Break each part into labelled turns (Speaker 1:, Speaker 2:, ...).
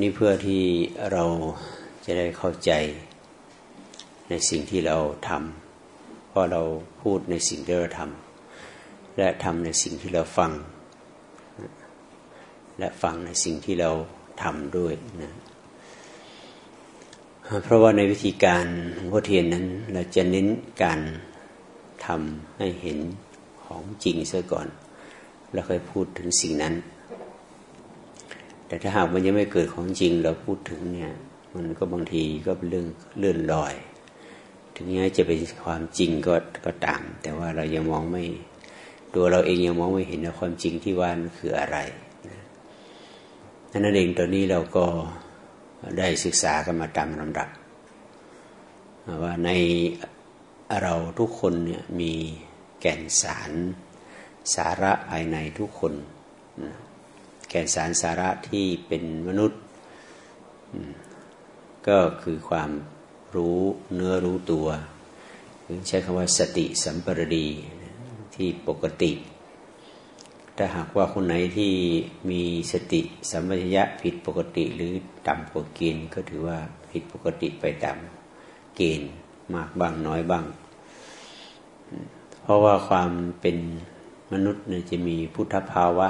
Speaker 1: นี่เพื่อที่เราจะได้เข้าใจในสิ่งที่เราทำเพราะเราพูดในสิ่งที่เราทำและทำในสิ่งที่เราฟัง และฟังในสิ่งที่เราทำด้วยนะเพราะว่าในวิธีการวัเทียนนั้น เราจะเน้นการทำให้เห็นของจริงซะก่อน แล้วค่อยพูดถึงสิ่งนั้น แต่ถ้าหากมันยังไม่เกิดของจริงเราพูดถึงเนี่ย มันก็บางทีก็เป็นเรื่องเลื่อนลอย ถึงแม้จะเป็นความจริงก็ก็ตาม แต่ว่าเรายังมองไม่ตัวเราเองยังมองไม่เห็นว่าความจริงที่ว่ามันคืออะไรนั่นเองตอนนี้เราก็ได้ศึกษากันมาตามลำดับ ว่าในเราทุกคนเนี่ยมีแก่นสารสาระภายในทุกคน แก่นสารสาระที่เป็นมนุษย์ ก็คือความรู้เนื้อรู้ตัวหรือใช้คำว่าสติสัมปรดีที่ปกติ ถ้าหากว่าคนไหนที่มีสติสัมปชัญญะผิดปกติหรือต่ำกว่าเกณฑ์ก็ถือว่าผิดปกติไปตามเกณฑ์มากบ้างน้อยบ้าง เพราะว่าความเป็นมนุษย์เนี่ยจะมีพุทธภาวะ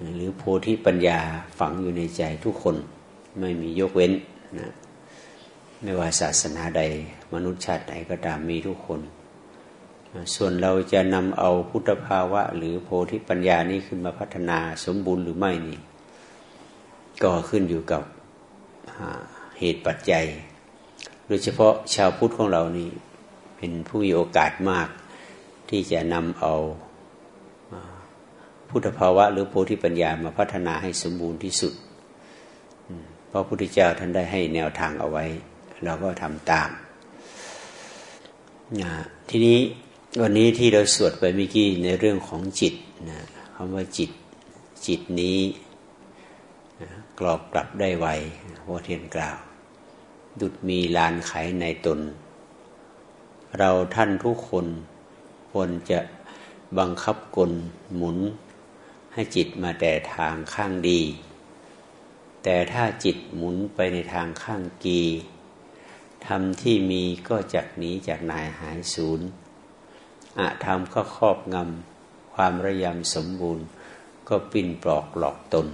Speaker 1: หรือโพธิปัญญาฝังอยู่ในใจทุกคนไม่มียกเว้นนะไม่ว่าศาสนาใด มนุษย์ชาติใดก็ตามมีทุกคน ส่วนเราจะนำเอาพุทธภาวะ หรือโพธิปัญญานี้ขึ้นมาพัฒนาสมบูรณ์หรือไม่นี่ ก็ขึ้นอยู่กับเหตุปัจจัย โดยเฉพาะชาวพุทธของเรานี่เป็นผู้มีโอกาสมากที่จะนำเอา พุทธภาวะ หรือโพธิปัญญามาพัฒนาให้สมบูรณ์ที่สุด เพราะพระพุทธเจ้าท่านได้ให้แนวทางเอาไว้ เราก็ทำตามทีนี้วันนี้ที่เราสวดไปเมื่อกี้ในเรื่องของจิตนะคำว่าจิตจิตนี้กรอบกลับได้ไวพระเทียนกล่าว ดุดมีลานไขในตน เราท่านทุกคนควรจะบังคับกลหมุน ให้จิตมาแต่ทางข้างดี แต่ถ้าจิตหมุนไปในทางข้างกีทำที่มีก็จากหนีจากนายหายศูนย์อะธรรมก็ครอบงำความระยำสมบูรณ์ ก็ปิ้นปลอกหลอกตน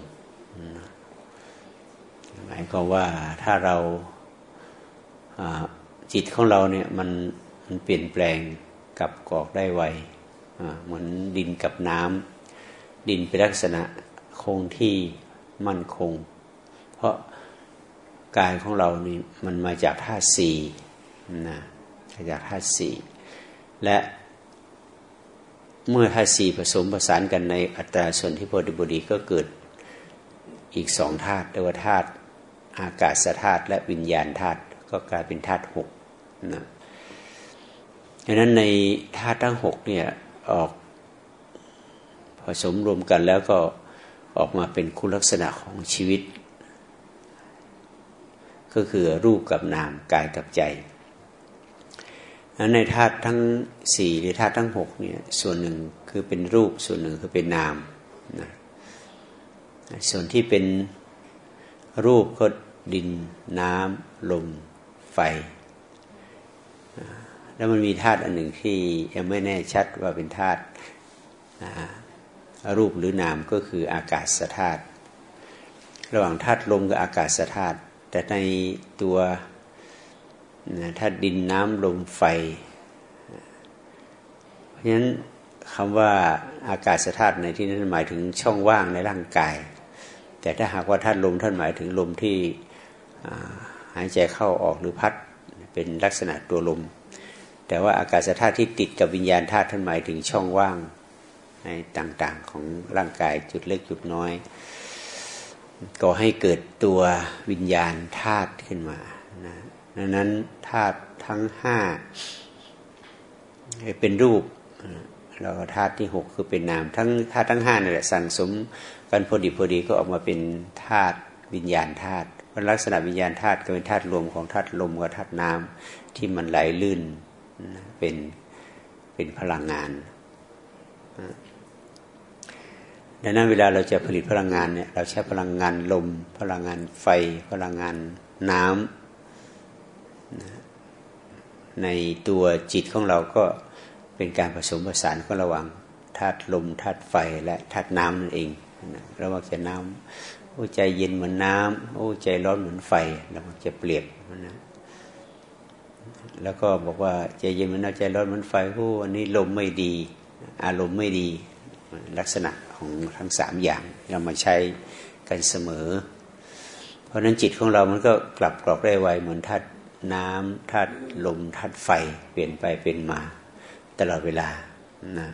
Speaker 1: หมายความว่าถ้าเราจิตของเราเนี่ยมันมันเปลี่ยนแปลงกับกอกได้ไวเหมือนดินกับน้ำ ดินเป็นลักษณะคงที่มั่นคง เพราะกายของเรานี่มันมาจากธาตุสี่นะมาจากธาตุสี่และเมื่อธาตุสี่ผสมผสานกันในอัตราส่วนที่พอดีบดีก็เกิดอีกสองธาตุเรียกว่าธาตุอากาศธาตุและวิญญาณธาตุก็กลายเป็นธาตุหกนะดังนั้นในธาตุทั้งหกเนี่ยออก ผสมรวมกันแล้วก็ออกมาเป็นคุณลักษณะของชีวิต ก็คือรูปกับนามกายกับใจในธาตุทั้งสี่หรือธาตุทั้งหกเนี่ยส่วนหนึ่งคือเป็นรูปส่วนหนึ่งคือเป็นนามนะส่วนที่เป็นรูปก็ดินน้ำลมไฟ แล้วมันมีธาตุอันหนึ่งที่ยังไม่แน่ชัดว่าเป็นธาตุ รูปหรือนามก็คืออากาศธาตุระหว่างธาตุลมกับอากาศธาตุแต่ในตัวธาตุดินน้ำลมไฟ เพราะฉะนั้นคำว่าอากาศธาตุในที่นั้นหมายถึงช่องว่างในร่างกาย แต่ถ้าหากว่าธาตุลมท่านหมายถึงลมที่หายใจเข้าออกหรือพัดเป็นลักษณะตัวลม แต่ว่าอากาศธาตุที่ติดกับวิญญาณธาตุท่านหมายถึงช่องว่าง ต่างๆของร่างกายจุดเล็กจุดน้อยก็ให้เกิดตัววิญญาณธาตุขึ้นมานะดังนั้นธาตุทั้งห้าเป็นรูปแล้วธาตุที่หกคือเป็นนาม ทั้งธาตุทั้งห้านี่แหละสั่งสมกันพอดีพอดีก็ออกมาเป็นธาตุวิญญาณธาตุลักษณะวิญญาณธาตุก็เป็นธาตุรวมของธาตุลมกับธาตุน้ำที่มันไหลลื่นเป็นเป็นพลังงาน ดังนั้นเวลาเราจะผลิตพลังงานเนี่ยเราใช้พลังงานลม พลังงานไฟ พลังงานน้ำในตัวจิตของเราก็เป็นการผสมผสานก็ระหว่างธาตุลมธาตุไฟและธาตุน้ำนั่นเองเระหว่างจะน้ำโอ้ใจเย็นเหมือนน้ำโอ้ใจร้อนเหมือนไฟเราจะเปรียบนะแล้วก็บอกว่าใจเย็นเหมือนน้ำใจร้อนเหมือนไฟโอ้อันนี้ลมไม่ดี อารมณ์ไม่ดีลักษณะ ของทั้งสามอย่างเรามาใช้กันเสมอ เพราะนั้นจิตของเรามันก็กลับกรอกได้ไวเหมือนธาตุน้ำธาตุลมธาตุไฟเปลี่ยนไปเป็นมาตลอดเวลานะ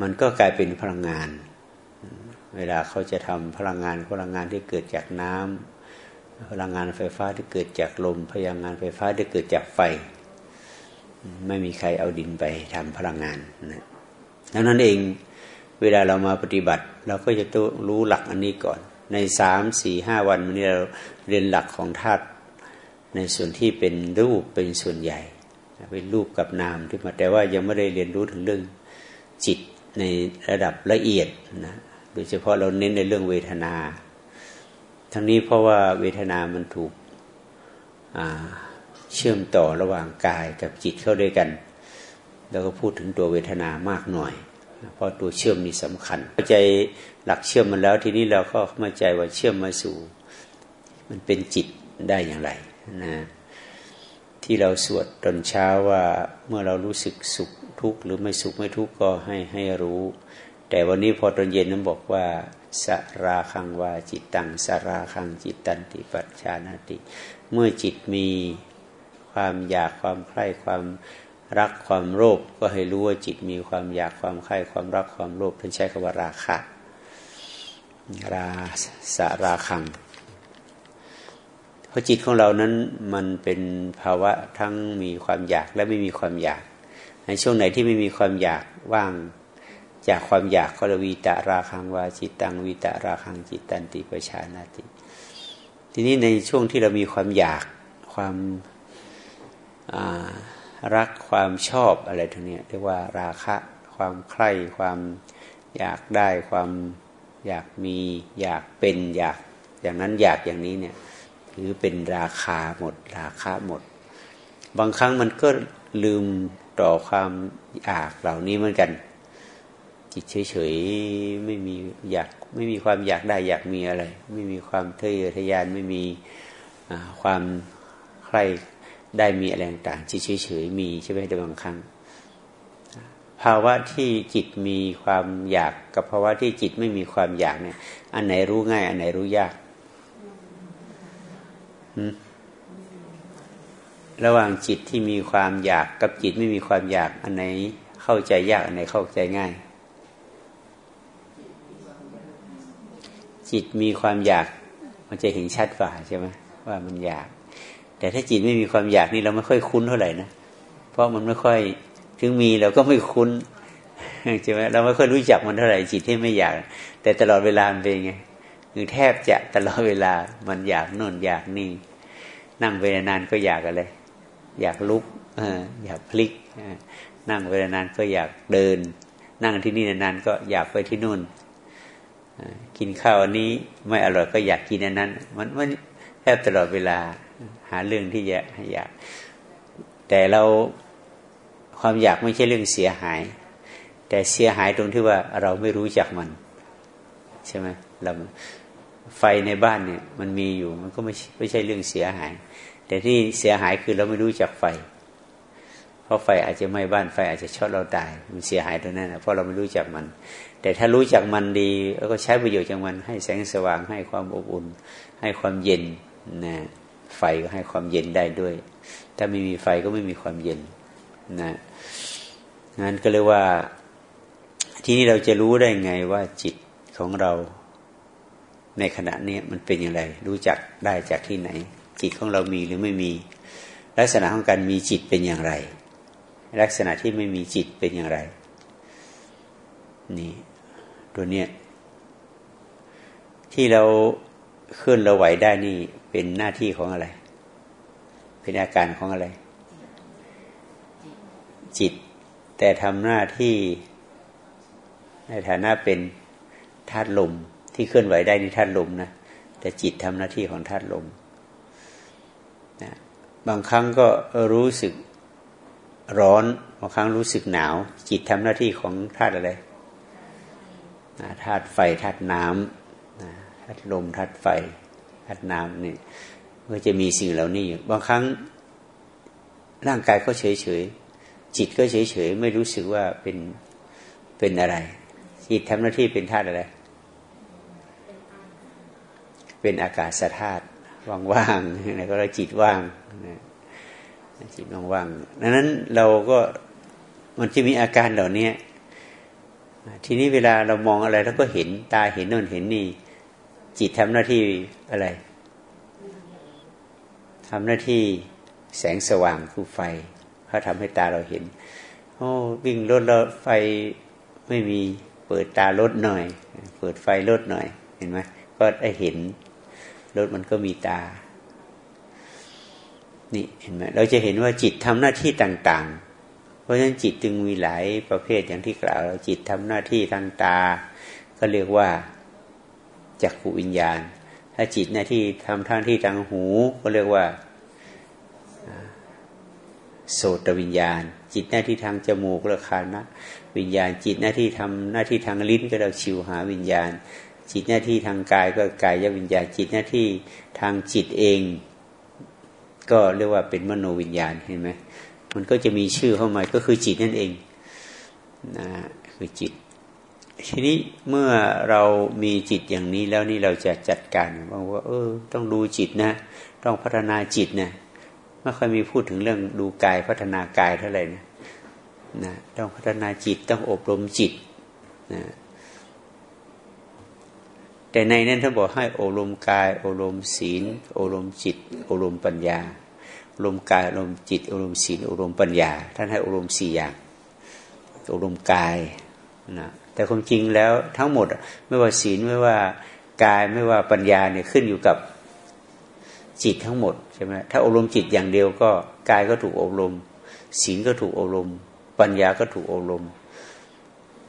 Speaker 1: มันก็กลายเป็นพลังงาน เวลาเขาจะทำพลังงานพลังงานที่เกิดจากน้ำพลังงานไฟฟ้าที่เกิดจากลม พลังงานไฟฟ้าที่เกิดจากไฟ ไม่มีใครเอาดินไปทำพลังงานนะดังนั้นเอง เวลาเรามาปฏิบัติ เราก็จะต้องรู้หลักอันนี้ก่อน ในสามสี่ห้าวันวันนี้เราเรียนหลักของธาตุในส่วนที่เป็นรูปเป็นส่วนใหญ่เป็นรูปกับนามที่มาแต่ว่ายังไม่ได้เรียนรู้ถึงเรื่องจิตในระดับละเอียดนะโดยเฉพาะเราเน้นในเรื่องเวทนา ทั้งนี้เพราะว่าเวทนามันถูกเชื่อมต่อระหว่างกายกับจิตเข้าด้วยกัน แล้วก็พูดถึงตัวเวทนามากหน่อย เพราะตัวเชื่อมนี่สำคัญเข้าใจหลักเชื่อมมันแล้วทีนี้เราก็เข้าใจว่าเชื่อมมาสู่ มันเป็นจิตได้อย่างไรนะที่เราสวดตอนเช้าว่าเมื่อเรารู้สึกสุขทุกข์หรือไม่สุขไม่ทุกข์ก็ให้ให้รู้ แต่วันนี้พอตอนเย็นนั้นบอกว่าสราคังวาจิตตังสราคังจิตตันติปัจชานาติ เมื่อจิตมีความอยากความใคร่ความ รักความโลภก็ให้รู้ว่าจิตมีความอยากความใคร่ความรักความโลภท่านใช้คำว่าราคะราสาราคังเพราะจิตของเรานั้นมันเป็นภาวะทั้งมีความอยากและไม่มีความอยาก ในช่วงไหนที่ไม่มีความอยากว่างจากความอยากก็เรวีตะราคังวาจิตตังวีตะราคังจิตตันติปชานาติ ทีนี้ในช่วงที่เรามีความอยากความอ่า รักความชอบอะไรทั้งนี้เรียกว่าราคะ ความใคร่ความอยากได้ความอยากมีอยากเป็นอยากอย่างนั้นอยากอย่างนี้เนี่ยถือเป็นราคาหมด ราคาหมด บางครั้งมันก็ลืมต่อความอยากเหล่านี้เหมือนกัน จิตเฉยๆไม่มีอยากไม่มีความอยากได้อยากมีอะไร ไม่มีความเทยอทะยานไม่มีความใคร่ ได้มีอะไรต่างๆเฉยๆมีใช่ไหมในบางครั้ง ภาวะที่จิตมีความอยากกับภาวะที่จิตไม่มีความอยากเนี่ย อันไหนรู้ง่าย อันไหนรู้ยากระหว่างจิตที่มีความอยากกับจิตไม่มีความอยาก อันไหนเข้าใจยาก อันไหนเข้าใจง่าย จิตมีความอยากมันจะเห็นชัดกว่าใช่ไหมว่ามันอยาก แต่ถ้าจิตไม่มีความอยากนี่เราไม่ค่อยคุ้นเท่าไหร่นะเพราะมันไม่ค่อยถึงมีเราก็ไม่คุ้นใช่ไหมเราไม่ค่อยรู้จักมันเท่าไหร่จิตที่ไม่อยาก แต่ตลอดเวลาเป็นไงคือแทบจะตลอดเวลามันอยากโน่นอยากนี่ นั่งเวลานานก็อยากอะไร อยากลุกอยากพลิกนั่งเวลานานก็อยากเดิน นั่งที่นี่นานๆก็อยากไปที่นู่นกินข้าวอันนี้ไม่อร่อยก็อยากกินอันนั้น มันมันแทบตลอดเวลา หาเรื่องที่จะอยาก แต่เราความอยากไม่ใช่เรื่องเสียหาย แต่เสียหายตรงที่ว่าเราไม่รู้จักมัน ใช่ไหมเราไฟในบ้านเนี่ย มันมีอยู่มันก็ไม่ไม่ใช่เรื่องเสียหาย แต่ที่เสียหายคือเราไม่รู้จักไฟ เพราะไฟอาจจะไหม้บ้านไฟอาจจะช็อตเราตาย มันเสียหายตรงนั้นนะเพราะเราไม่รู้จักมัน แต่ถ้ารู้จักมันดีแล้วก็ใช้ประโยชน์จากมัน ให้แสงสว่างให้ความอบอุ่น ให้ความเย็นนะ ไฟก็ให้ความเย็นได้ด้วย ถ้าไม่มีไฟก็ไม่มีความเย็นนะงั้นก็เรียกว่า ที่นี้เราจะรู้ได้ไงว่าจิตของเราในขณะนี้มันเป็นอย่างไร รู้จักได้จากที่ไหน จิตของเรามีหรือไม่มี ลักษณะของการมีจิตเป็นอย่างไร ลักษณะที่ไม่มีจิตเป็นอย่างไร นี่ตัวเนี้ยที่เราเคลื่อนเราไหวได้นี่ เป็นหน้าที่ของอะไร เป็นอาการของอะไร จิต แต่ทำหน้าที่ในฐานะเป็นธาตุลมที่เคลื่อนไหวได้ในธาตุลมนะแต่จิตทำหน้าที่ของธาตุลมนะบางครั้งก็รู้สึกร้อน บางครั้งรู้สึกหนาว จิตทำหน้าที่ของธาตุอะไรธาตุไฟธาตุน้ำธาตุลมธาตุไฟ ธาตุน้ำนี่ก็จะมีสิ่งเหล่านี้อยู่บางครั้งร่างกายก็เฉยเฉยจิตก็เฉยเฉยไม่รู้สึกว่าเป็นเป็นอะไร จิตทำหน้าที่เป็นธาตุอะไร เป็นอากาศธาตุว่างๆแล้วก็จิตว่างจิตว่างๆดังนั้นเราก็มันจะมีอาการเหล่านี้ทีนี้เวลาเรามองอะไรเราก็เห็นตาเห็นน่นเห็นนี่ จิตทำหน้าที่อะไร ทำหน้าที่แสงสว่างคือไฟเขาทำให้ตาเราเห็น โอ้วิ่งรถแล้วไฟไม่มีเปิดตารถหน่อย เปิดไฟรถหน่อย เห็นไหมก็ได้เห็นรถมันก็มีตา นี่เห็นไหมเราจะเห็นว่าจิตทำหน้าที่ต่าง ๆ เพราะฉะนั้นจิตจึงมีหลายประเภทอย่างที่กล่าวเราจิตทำหน้าที่ทางตา ก็เรียกว่า จักขูวิญญาณ ถ้าจิตหน้าที่ทำทางที่ทางหูก็เรียกว่าโสตวิญญาณ จิตหน้าที่ทางจมูกเรียกคานะวิญญาณ จิตหน้าที่ทำหน้าที่ทางลิ้นก็เรียกชิวหาวิญญาณ จิตหน้าที่ทางกายก็กายวิญญาณ จิตหน้าที่ทางจิตเอง ก็เรียกว่าเป็นมโนวิญญาณเห็นไหมมันก็จะมีชื่อเข้ามาก็คือจิตนั่นเองนะคือจิต ทีนี้เมื่อเรามีจิตอย่างนี้แล้วนี่เราจะจัดการว่า เออ ต้องดูจิตนะ ต้องพัฒนาจิตนะไม่ค่อยมีพูดถึงเรื่องดูกายพัฒนากายเท่าไหร่นะนะต้องพัฒนาจิตต้องอบรมจิตนะแต่ในนั้นท่านบอกให้อบรมกายอบรมศีลอบรมจิตอบรมปัญญาอบรมกายอบรมจิตอบรมศีลอบรมปัญญา ท่านให้อบรมสี่อย่างอบรมกายนะ แต่ความจริงแล้วทั้งหมด ไม่ว่าศีลไม่ว่ากายไม่ว่าปัญญาเนี่ยขึ้นอยู่กับจิตทั้งหมดใช่ไหมถ้าอบรมจิตอย่างเดียวก็กายก็ถูกอบรมศีลก็ถูกอบรม ปัญญาก็ถูกอบรม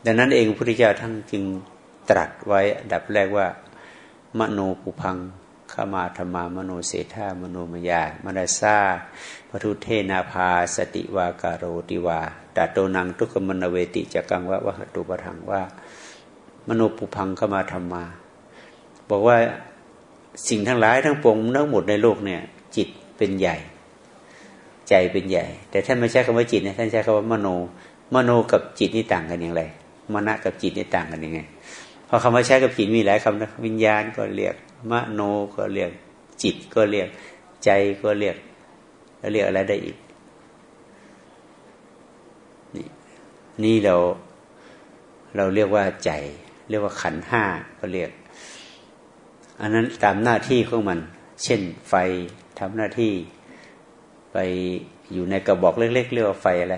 Speaker 1: ดังนั้นเองพระพุทธเจ้าท่านจึงตรัสไว้ดับแรกว่า มโนปุพังขมาธรรมามโนเศธามโนมยามนาซาปทุเทนาภาสติวากาโรติวา ตาโตนังทุกขมนเวติจักังวะวะตุปทังว่า มโนปุพังเข้ามาธรรมา บอกว่าสิ่งทั้งหลายทั้งปวงทั้งหมดในโลกเนี่ย จิตเป็นใหญ่ ใจเป็นใหญ่ แต่ท่านไม่ใช้คำว่าจิตนะท่านใช้คำว่ามโน มโนกับจิตนี่ต่างกันอย่างไรมณะกับจิตนี่ต่างกันยังไงพอคำว่าใช้กับจิตมีหลายคำนะวิญญาณก็เรียกมโนก็เรียกจิตก็เรียกใจก็เรียกแล้วเรียกอะไรได้อีก นี่เราเราเรียกว่าใจ เรียกว่าขันห้าก็เรียก อันนั้นตามหน้าที่ของมัน เช่นไฟทำหน้าที่ไปอยู่ในกระบอกเล็กๆเรียกว่าไฟอะไร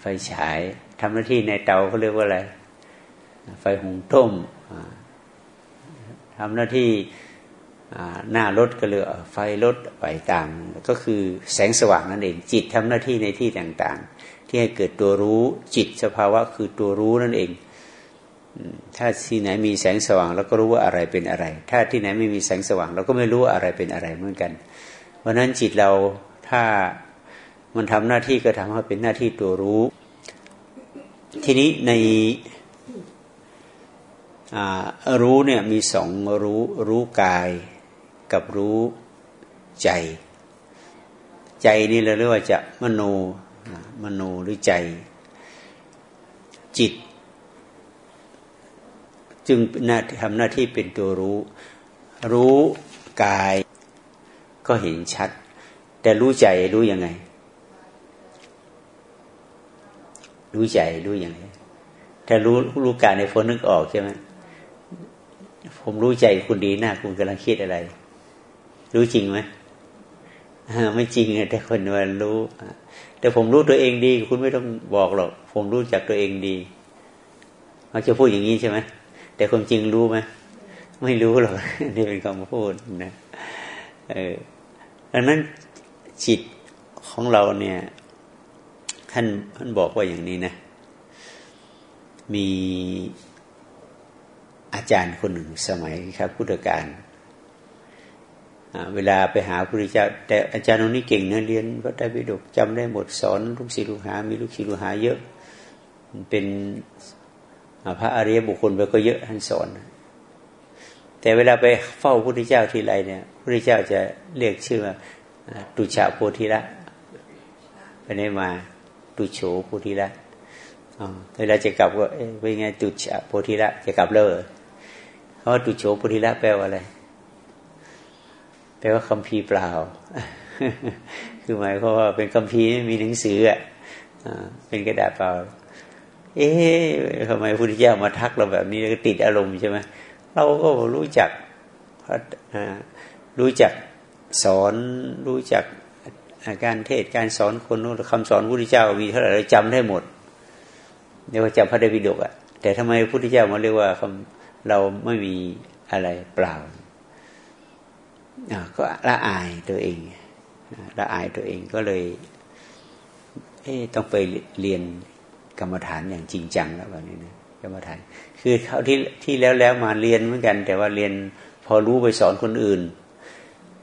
Speaker 1: ไฟฉายทำหน้าที่ในเตาเขาเรียกว่าอะไร ไฟหุงต้มทำหน้าที่หน้ารถก็เรียกไฟรถไปตามก็คือแสงสว่างนั่นเอง จิตทำหน้าที่ในที่ต่างๆ ที่ให้เกิดตัวรู้จิตสภาวะคือตัวรู้นั่นเอง ถ้าที่ไหนมีแสงสว่างเราก็รู้ว่าอะไรเป็นอะไร ถ้าที่ไหนไม่มีแสงสว่าง เราก็ไม่รู้ว่าอะไรเป็นอะไรเหมือนกัน เพราะนั้นจิตเราถ้ามันทำหน้าที่ก็ทำให้เป็นหน้าที่ตัวรู้ ทีนี้ในรู้เนี่ยมีสองรู้รู้กายกับรู้ใจ ใจนี่เราเรียกว่าจะมโน มโนหรือใจ จิต จึงทำหน้าที่เป็นตัวรู้ รู้กายก็เห็นชัด แต่รู้ใจรู้ยังไง รู้ใจรู้ยังไงถ้ารู้รู้กายในพนนึกออกใช่ไหมผมรู้ใจคุณดีหน้าคุณกำลังคิดอะไร รู้จริงไหมไม่จริงแต่คนว่ารู้ แต่ผมรู้ตัวเองดี คุณไม่ต้องบอกหรอก ผมรู้จักตัวเองดีเขาจะพูดอย่างนี้ใช่ไหมแต่ความจริงรู้ไหมไม่รู้หรอกนี่เป็นคำพูดนะเออดังนั้นจิตของเราเนี่ย ท่านท่านบอกว่าอย่างนี้นะ มีอาจารย์คนหนึ่งสมัยครับพุทธกาล เวลาไปหาพระพุทธเจ้า แต่อาจารย์คนนี้เก่งนะเรียนพระไตรปิฎกจำได้หมดสอนลูกศิษย์ลูกหา มีลูกศิษย์ลูกหาเยอะ เป็นพระอริยบุคคลไปก็เยอะท่านสอน แต่เวลาไปเฝ้าพระพุทธเจ้าทีไรเนี่ยพระพุทธเจ้าจะเรียกชื่อว่าตุชาโพธิละไปไหนมาตุโฉโพธิละเวลาจะกลับก็เป็นไงตุชาโพธิละจะกลับเลยเพราะตุโฉโพธิละแปลว่าอะไร แปลว่าคำพีเปล่า คือหมายความว่าเป็นคำพีไม่มีหนังสืออะเป็นกระดาษเปล่า เอ๊ะทำไมพุทธเจ้ามาทักเราแบบนี้ก็ติดอารมณ์ใช่ไหมเราก็รู้จักรู้จักสอนรู้จักการเทศการสอนคนนู้นคำสอนพุทธเจ้ามีเท่าไหร่เราจำได้หมดเรียกว่าจำพระไตรปิฎกอะแต่ทำไมพระพุทธเจ้ามาเรียกว่าคำเราไม่มีอะไรเปล่า ก็ละอายตัวเองละอายตัวเองก็เลย เอ๊ต้องไปเรียนกรรมฐานอย่างจริงจังแล้วแบบนี้นะกรรมฐาน คือเขาที่ที่แล้วแล้วมาเรียนเหมือนกัน แต่ว่าเรียนพอรู้ไปสอนคนอื่น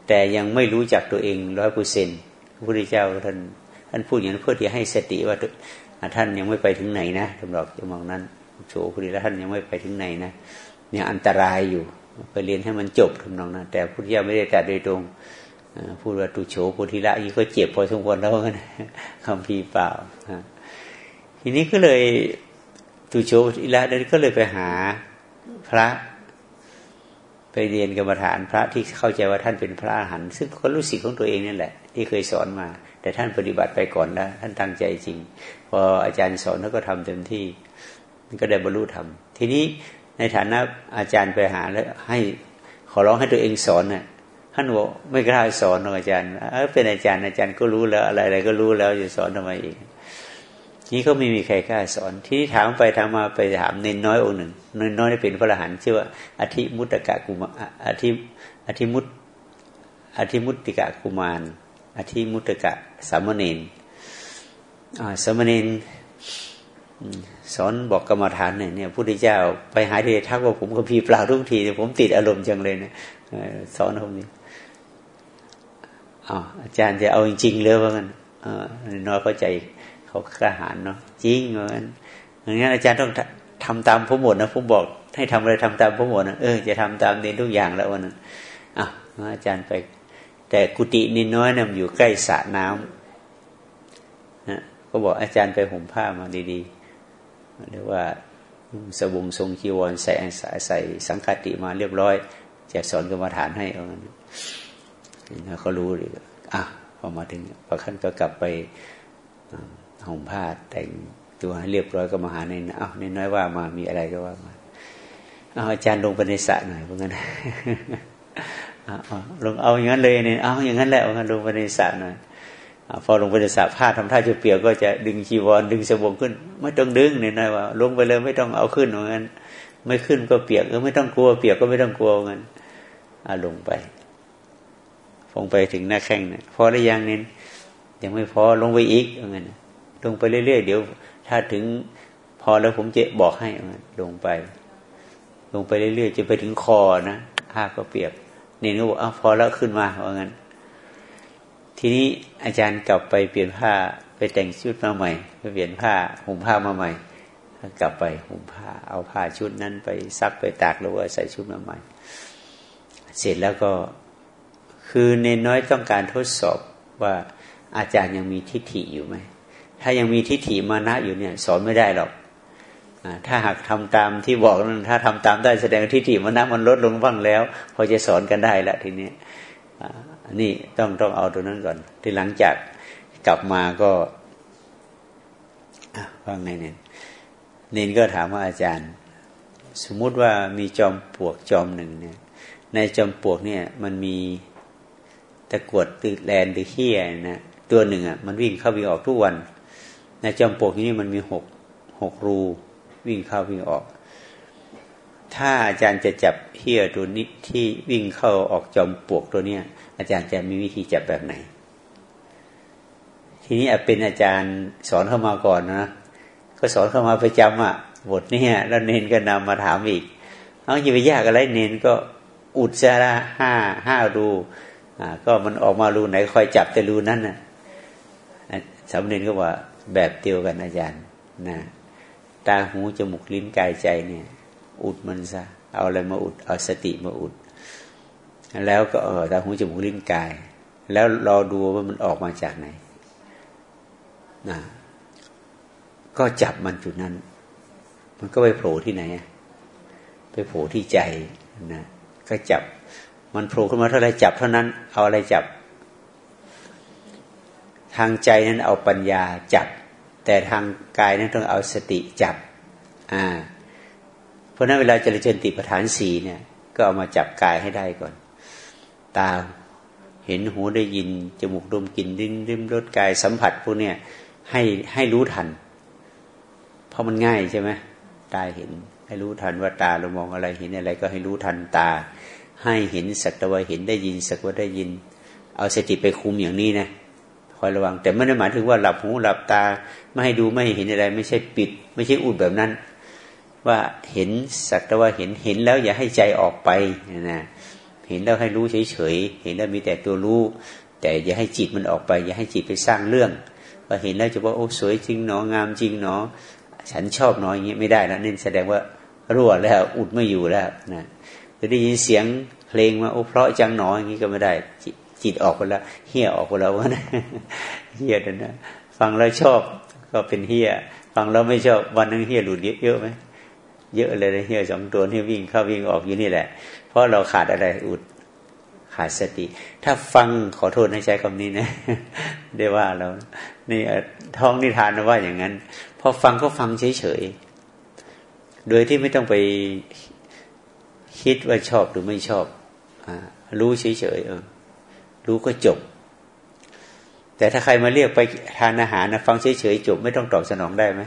Speaker 1: แต่ยังไม่รู้จักตัวเองร้อยเปอร์เซ็นต์พระพุทธเจ้าท่านท่านพูดอย่างนั้นเพื่อที่ให้สติว่าท่านยังไม่ไปถึงไหนนะสำหรับจะมองนั้นโฉพอดีแล้วท่านยังไม่ไปถึงไหนนะเนี่ยอันตรายอยู่ ไปเรียนให้มันจบทำนองนั้นแต่พุทธเจ้าไม่ได้ตรัสโดยตรงพูดว่าตุโฉโพธิละยี่ก็เจ็บพอสมควรแล้วกันคำพีเปล่าทีนี้ก็เลยตุโฉโพธิละนั้นก็เลยไปหาพระไปเรียนกรรมฐานพระที่เข้าใจว่าท่านเป็นพระอรหันต์ซึ่งก็รู้สึกของตัวเองนั่นแหละ ที่เคยสอนมา แต่ท่านปฏิบัติไปก่อนแล้วท่านตั้งใจจริง พออาจารย์สอนแล้วก็ทำเต็มที่ก็ได้บรรลุธรรมทีนี้ ในฐานะอาจารย์ไปหาแล้วให้ขอร้องให้ตัวเองสอนน่ะท่านบอกไม่กล้าสอนอาจารย์เออเป็นอาจารย์อาจารย์ก็รู้แล้ว อะไรอะไรก็รู้แล้วจะสอนทำไมอีกนี่ก็ไม่มีใครกล้าสอนที่ถามไปถามมาไปถามเน้นน้อยองค์หนึ่งเน้นน้อยเป็นพระอรหันต์ชื่อว่าอธิมุตตกะกุมาอธิอธิมุตอธิมุตติกะกุมารอธิมุตตกะสามเณรสามเณร สอนบอกกรรมฐานเนี่ยเนี่ยพุทธเจ้าไปหาที่ทักว่าผมก็พีเปล่าทุกที ผมติดอารมณ์จังเลยเนี่ยสอนผมนี่อาอาจารย์จะเอาจริงๆเลยว่ากันน้อยเข้าใจเขากระหารเนาะจริงเหมือนอย่างนั้นอาจารย์ต้องทำตามผมหมดนะผมบอก ให้ทำอะไรทำตามผมหมดนะเออจะทำตามเน้นทุกอย่างแล้ววันนั้นอะอาจารย์ไป แต่กุฏินิดน้อยนะ่ะอยู่ใกล้สระน้ำนะก็บอกอาจารย์ไปห่มผ้ามาดีๆ เรียกว่าสบงทรงจีวรใส่ใส่สังคติมาเรียบร้อยจะสอนกรรมฐานให้เอางั้นเขารู้เลยอะพอมาถึงพอขั้นก็กลับไปห่มผ้าแต่งตัวให้เรียบร้อยก็มาหาในอ้าวในน้อยว่ามามีอะไรก็ว่ามาเอาอาจารย์ลงไปในสระหน่อยเพราะงั้นลงเอาอย่างนั้นเลยเนี่ยเอาอย่างนั้นแหละเอางั้นลงไปในสระหน่อย พอลงไปในสระผ้าทำท่าจะเปียกก็จะดึงจีวรดึงสบงขึ้น ไม่ต้องดึงเนี่ยนะว่า ลงไปเลยไม่ต้องเอาขึ้นเหมือนกันไม่ขึ้นก็เปียกก็ไม่ต้องกลัว เปียกก็ไม่ต้องกลัวเหมือนกันลงไปลงไปถึงหน้าแข้งเนี่ยพอได้ยังเน้นยังไม่พอลงไปอีกเหมือนกันลงไปเรื่อยๆเดี๋ยว ถ้าถึงพอแล้วผมจะบอกให้เหมือนลงไป ลงไปเรื่อยๆจะไปถึงคอนะผ้าก็เปียกเน้นก็บอกอ้าวพอแล้วขึ้นมาเหมือนกัน ทีนี้อาจารย์กลับไปเปลี่ยนผ้าไปแต่งชุดมาใหม่ไปเปลี่ยนผ้าห่มผ้ามาใหม่กลับไปห่มผ้า เอาผ้าชุดนั้นไปซักไปตากแล้วว่าใส่ชุดมาใหม่ เสร็จแล้วก็คือเนน้อยต้องการทดสอบว่าอาจารย์ยังมีทิฏฐิอยู่ไหมถ้ายังมีทิฏฐิมานะอยู่เนี่ย สอนไม่ได้หรอกถ้าหากทำตามที่บอกนั้นถ้าทำตามได้แสดงทิฏฐิมานะมันลดลงบ้างแล้ว พอจะสอนกันได้ละทีนี้ นี่ต้องต้องเอาตัวนั้นก่อน ที่หลังจากกลับมาก็ว่าไงเนี่ยเนนก็ถามว่าอาจารย์ สมมุติว่ามีจอมปลวกจอมหนึ่งเนี่ย ในจอมปลวกเนี่ย มันมีตะกวดตืดแลนหรือเขี้ยนะตัวหนึ่งอะมันวิ่งเข้าวิ่งออกทุกวัน ในจอมปลวกนี้มันมีหกหกรูวิ่งเข้าวิ่งออก ถ้าอาจารย์จะจับเขี้ยตัวนี้ที่วิ่งเข้าออกจอมปลวกตัวเนี้ย อาจารย์จะมีวิธีจับแบบไหน ทีนี้เป็นอาจารย์สอนเข้ามาก่อนนะก็สอนเข้ามาประจำอะ่ะบทนี้แล้วเนนก็นำมาถามอีกเอาอย่าไปยากอะไรเน้นก็อุดซะละห้าห้ารูอ่าก็มันออกมารูไหนคอยจับแต่รูนั้นนะสำเร็จก็ว่าแบบเดียวกันอาจารย์นะตาหูจมูกลิ้นกายใจเนี่ย อุดมันซะ เอาอะไรมาอุด เอาสติมาอุด แล้วก็เออตาหูจมูกลิ้นกาย แล้วรอดูว่ามันออกมาจากไหนนะก็จับมันจุดนั้น มันก็ไปโผล่ที่ไหนไปโผล่ที่ใจนะก็จับ มันโผล่ขึ้นมาเท่าไรจับเท่านั้น เอาอะไรจับ ทางใจนั้นเอาปัญญาจับ แต่ทางกายนั้นต้องเอาสติจับ อ่า เพราะนั้นเวลาเจริญติประฐานสีเนี่ย ก็เอามาจับกายให้ได้ก่อน ตา เห็นหูได้ยิน จมูกดมกลิ่นดิ้นริมรสกายสัมผัสพวกเนี้ยให้ให้รู้ทัน เพราะมันง่ายใช่ไหมตาเห็น ให้รู้ทันว่าตาเรามองอะไรเห็นอะไร ก็ให้รู้ทันตา ให้เห็นสักตะวันเห็นได้ยินสักว่าได้ยิน เอาสติไปคุมอย่างนี้นะคอยระวัง แต่ไม่ได้หมายถึงว่าหลับหูหลับตา ไม่ให้ดูไม่ให้เห็นอะไร ไม่ใช่ปิด ไม่ใช่อุดแบบนั้น ว่าเห็นสักตะวันเห็นเห็นแล้วอย่าให้ใจออกไปนะ เห็นแล้วให้รู้เฉยๆเห็นแล้วมีแต่ตัวรู้ แต่อย่าให้จิตมันออกไป อย่าให้จิตไปสร้างเรื่องว่าเห็นแล้วจะว่าโอ้สวยจริงเนาะงามจริงเนาะฉันชอบน้อยอย่างนี้ยไม่ได้แล้วนี่แสดงว่ารั่วแล้วอุดไม่อยู่แล้วนะจะได้ยินเสียงเพลงมาโอ้เพราะจังหนออย่างนี้ก็ไม่ได้จิตออกไปแล้วเฮี้ยออกไปแล้วว่านะเฮี้ยนั่นนะฟังแล้วชอบก็เป็นเฮี้ยฟังแล้วไม่ชอบวันนึงเฮี้ยหลุดเยอะไหมเยอะเลยเฮี้ยสองตัวที่วิ่งเข้าวิ่งออกอยู่นี่แหละ เพราะเราขาดอะไรอุดขาดสติ ถ้าฟังขอโทษในใจคำนี้นะได้ว่าเรานี่ท้องนิทานว่าอย่างนั้น พอฟังก็ฟังเฉยๆ โดยที่ไม่ต้องไปคิดว่าชอบหรือไม่ชอบอรู้เฉยๆเออรู้ก็จบ แต่ถ้าใครมาเรียกไปทานอาหารนะฟังเฉยๆจบ ไม่ต้องตอบสนองได้ไหม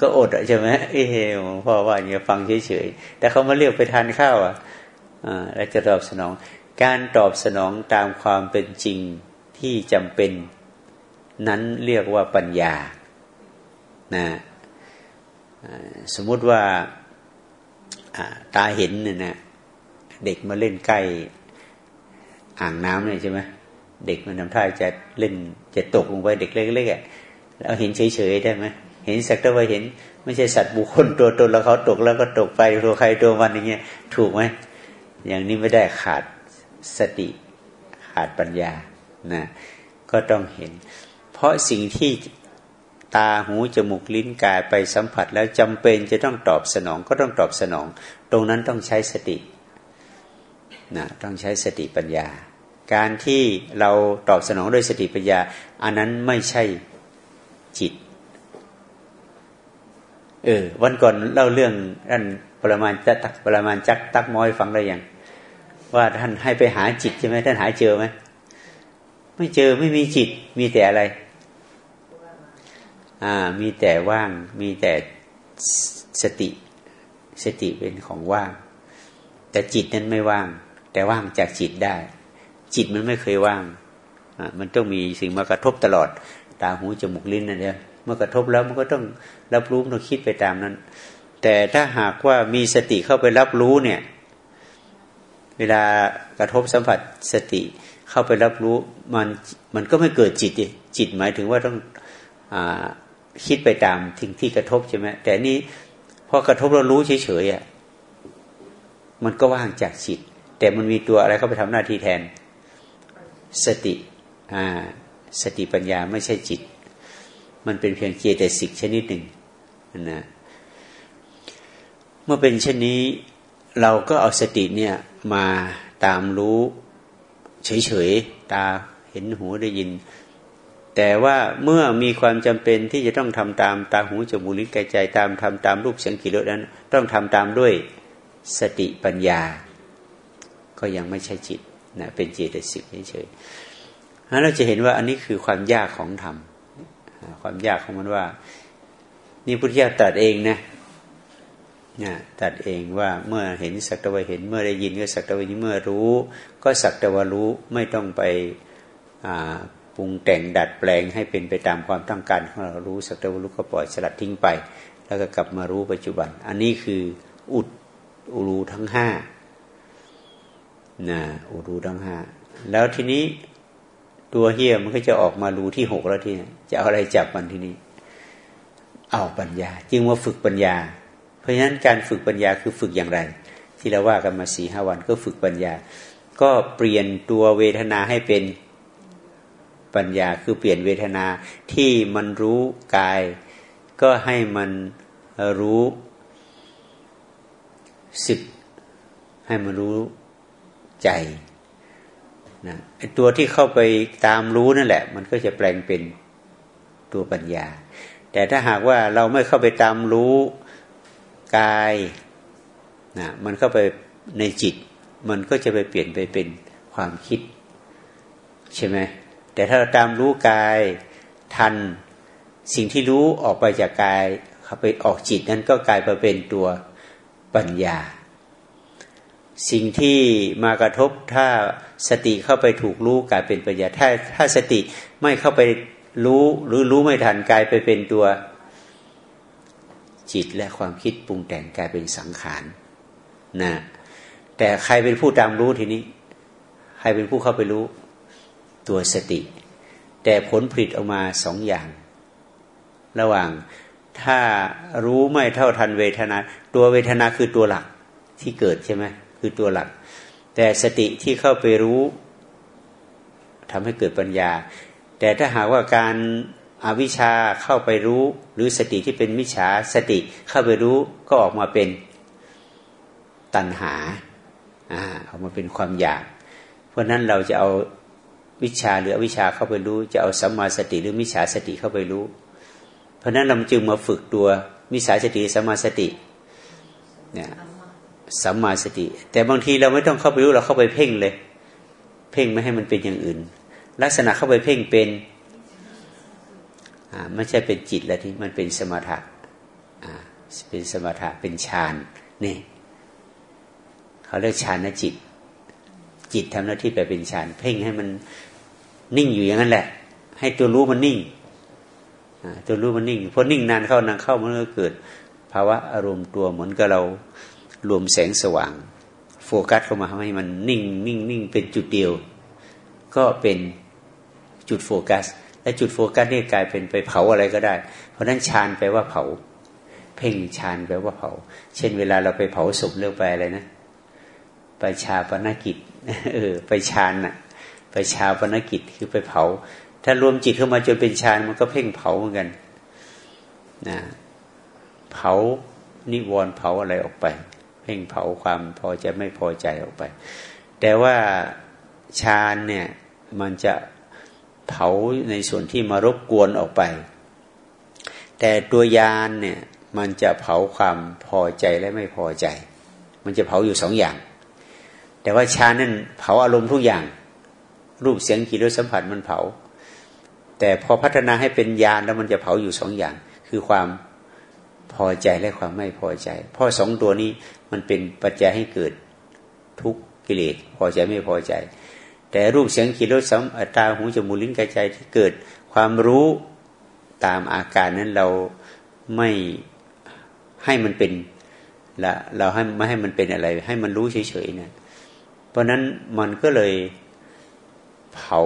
Speaker 1: ก็อดใช่ไหมเอ้พ่อว่าอย่างนี้ฟังเฉยๆแต่เขามาเรียกไปทานข้าวอะ แล้วจะตอบสนอง การตอบสนองตามความเป็นจริงที่จำเป็น นั้นเรียกว่าปัญญานะสมมติว่าตาเห็นเนี่ยนะเด็กมาเล่นใกล้อ่างน้ำเนี่ยใช่ไหมเด็กมันทำท่าจะเล่นจะตกลงไปเด็กเล็กๆอะแล้วเห็นเฉยๆได้ไหมเห็นสักแต่ว่าเห็น ไม่ใช่สัตว์บุคคลตัวตนแล้วเขาตกแล้วก็ตกไปตัวใครตัวมันอย่างเงี้ยถูกไหม อย่างนี้ไม่ได้ขาดสติขาดปัญญานะก็ต้องเห็น เพราะสิ่งที่ตาหูจมูกลิ้นกายไปสัมผัสแล้วจำเป็นจะต้องตอบสนองก็ต้องตอบสนอง ตรงนั้นต้องใช้สตินะต้องใช้สติปัญญา การที่เราตอบสนองด้วยสติปัญญา อันนั้นไม่ใช่จิต เออวันก่อนเล่าเรื่องท่น ปรมาณจักปรมาณจักตักม้อยฟังได้ยังว่าท่านให้ไปหาจิตใช่ไหมท่านหาเจอไหมไม่เจอไม่มีจิต มีแต่อะไร อ่า มีแต่ว่าง มีแต่สติ สติเป็นของว่าง แต่จิตนั้นไม่ว่าง แต่ว่างจากจิตได้ จิตมันไม่เคยว่างอ่ามันต้องมีสิ่งมากระทบตลอด ตาหูจมูกลิ้นนั่นเองเมื่อกระทบแล้วมันก็ต้องรับรู้ต้องคิดไปตามนั้น แต่ถ้าหากว่ามีสติเข้าไปรับรู้เนี่ย เวลากระทบสัมผัสสติเข้าไปรับรู้มันมันก็ไม่เกิดจิตจิตหมายถึงว่าต้องอคิดไปตามทิ้งที่กระทบใช่ไหมแต่นี้พอกระทบเรารู้เฉยๆอะมันก็ว่างจากจิต แต่มันมีตัวอะไรเข้าไปทำหน้าที่แทน สติอ่าสติปัญญาไม่ใช่จิต มันเป็นเพียงเจตสิกชนิดหนึ่งนะ เมื่อเป็นเช่นนี้ เราก็เอาสติเนี่ยมาตามรู้เฉยๆ ตาเห็นหูได้ยิน แต่ว่าเมื่อมีความจำเป็นที่จะต้องทำตามตาหูจมูกลิ้นกายใจตามทำตามรูปเสียงกลิ่นรสนั้น ต้องทำตามด้วยสติปัญญา ก็ยังไม่ใช่จิตนะเป็นเจตสิกเฉยๆเราจะเห็นว่าอันนี้คือความยากของธรรม ความยากของมันว่า นี่พุทธิยถาตรัสเองนะ นะตัดเองว่าเมื่อเห็นสักตะวันเห็น เมื่อได้ยินก็สักตะวันนี้เมื่อรู้ ก็สักตะวันรู้ไม่ต้องไปปรุงแต่งดัดแปลงให้เป็นไปตามความต้องการของเรารู้สักต่ว่ารู้ก็ปล่อยสลัดทิ้งไป แล้วก็กลับมารู้ปัจจุบัน อันนี้คืออุดอุรูทั้งห้านะอุรูทั้งห้าแล้วทีนี้ตัวเฮียมันก็จะออกมารูที่หกแล้วทีนี้จะเอาอะไรจับมันทีนี้เอาปัญญา จึงว่าฝึกปัญญา เพราะฉะนั้นการฝึกปัญญาคือฝึกอย่างไร ที่เราว่ากันมาสี่ห้าวันก็ฝึกปัญญา ก็เปลี่ยนตัวเวทนาให้เป็นปัญญาคือเปลี่ยนเวทนาที่มันรู้กาย ก็ให้มันรู้สิบให้มันรู้ใจนะตัวที่เข้าไปตามรู้นั่นแหละ มันก็จะแปลงเป็นตัวปัญญา แต่ถ้าหากว่าเราไม่เข้าไปตามรู้ กายนะมันเข้าไปในจิต มันก็จะไปเปลี่ยนไปเป็นความคิด ใช่ไหมแต่ถ้าเราตามรู้กายทันสิ่งที่รู้ออกไปจากกายเข้าไปออกจิตนั้นก็กลายไปเป็นตัวปัญญา สิ่งที่มากระทบถ้าสติเข้าไปถูกรู้กลายเป็นปัญญาถ้าถ้าสติไม่เข้าไปรู้หรือรู้ไม่ทันกลายไปเป็นตัว จิตและความคิดปรุงแต่งกลายเป็นสังขารนะแต่ใครเป็นผู้ตามรู้ทีนี้ ใครเป็นผู้เข้าไปรู้ตัวสติ แต่ผลผลิตออกมาสองอย่าง ระหว่างถ้ารู้ไม่เท่าทันเวทนา ตัวเวทนาคือตัวหลักที่เกิดใช่ไหมคือตัวหลัก แต่สติที่เข้าไปรู้ทำให้เกิดปัญญา แต่ถ้าหากว่าการ อวิชชาเข้าไปรู้หรือสติที่เป็นมิจฉาสติเข้าไปรู้ก็ออกมาเป็นตัณหาอ่าออกมาเป็นความอยาก เพราะนั้นเราจะเอาวิชาหรืออวิชาเข้าไปรู้ จะเอาสัมมาสติหรือมิจฉาสติเข้าไปรู้ เพราะนั้นเราจึงมาฝึกตัวมิจฉาสติสัมมาสติเนี่ยสัมมาสติ แต่บางทีเราไม่ต้องเข้าไปรู้เราเข้าไปเพ่งเลย เพ่งไม่ให้มันเป็นอย่างอื่น ลักษณะเข้าไปเพ่งเป็น ไม่ใช่เป็นจิตแล้วที่มันเป็นสมถะเป็นสมถะเป็นฌานนี่เขาเรียกฌานจิต จิตทำหน้าที่ไปเป็นฌานเพ่งให้มันนิ่งอยู่อย่างนั้นแหละ ให้ตัวรู้มันนิ่งตัวรู้มันนิ่งพอนิ่งนานเข้านานเข้ามันก็เกิด ภาวะอารมณ์ตัวเหมือนกับเรารวมแสงสว่าง โฟกัสเข้ามาทำให้มันนิ่งนิ่งนิ่งเป็นจุดเดียว ก็เป็นจุดโฟกัส และจุดโฟกัสนี่กลายเป็นไปเผาอะไรก็ได้ เพราะนั้นฌานแปลว่าเผา เพ่งฌานแปลว่าเผา เช่นเวลาเราไปเผาศพเรื่องไปอะไรนะไปชาปนกิจเออไปฌานน่ะ ไปชาปนกิจคือไปเผา ถ้ารวมจิตเข้ามาจนเป็นฌานมันก็เพ่งเผาเหมือนกันนะเผานิวรณ์เผาอะไรออกไป เพ่งเผาความพอใจไม่พอใจออกไป แต่ว่าฌานเนี่ยมันจะ เผาในส่วนที่มารบกวนออกไป แต่ตัวยานเนี่ยมันจะเผาความพอใจและไม่พอใจ มันจะเผาอยู่สองอย่าง แต่ว่าฌานนั่นเผาอารมณ์ทุกอย่าง รูปเสียงกลิ่นรสสัมผัสมันเผา แต่พอพัฒนาให้เป็นญาณแล้วมันจะเผาอยู่สองอย่าง คือความพอใจและความไม่พอใจ เพราะสองตัวนี้มันเป็นปัจจัยให้เกิดทุกกิเลสพอใจไม่พอใจ แต่รูปเสียงกลิ่นรสสัมตาหูจมูกลิ้นกายใจที่เกิดความรู้ตามอาการนั้นเราไม่ให้มันเป็นละเราให้ไม่ให้มันเป็นอะไร ให้มันรู้เฉยๆนะเพราะนั้นมันก็เลยเผา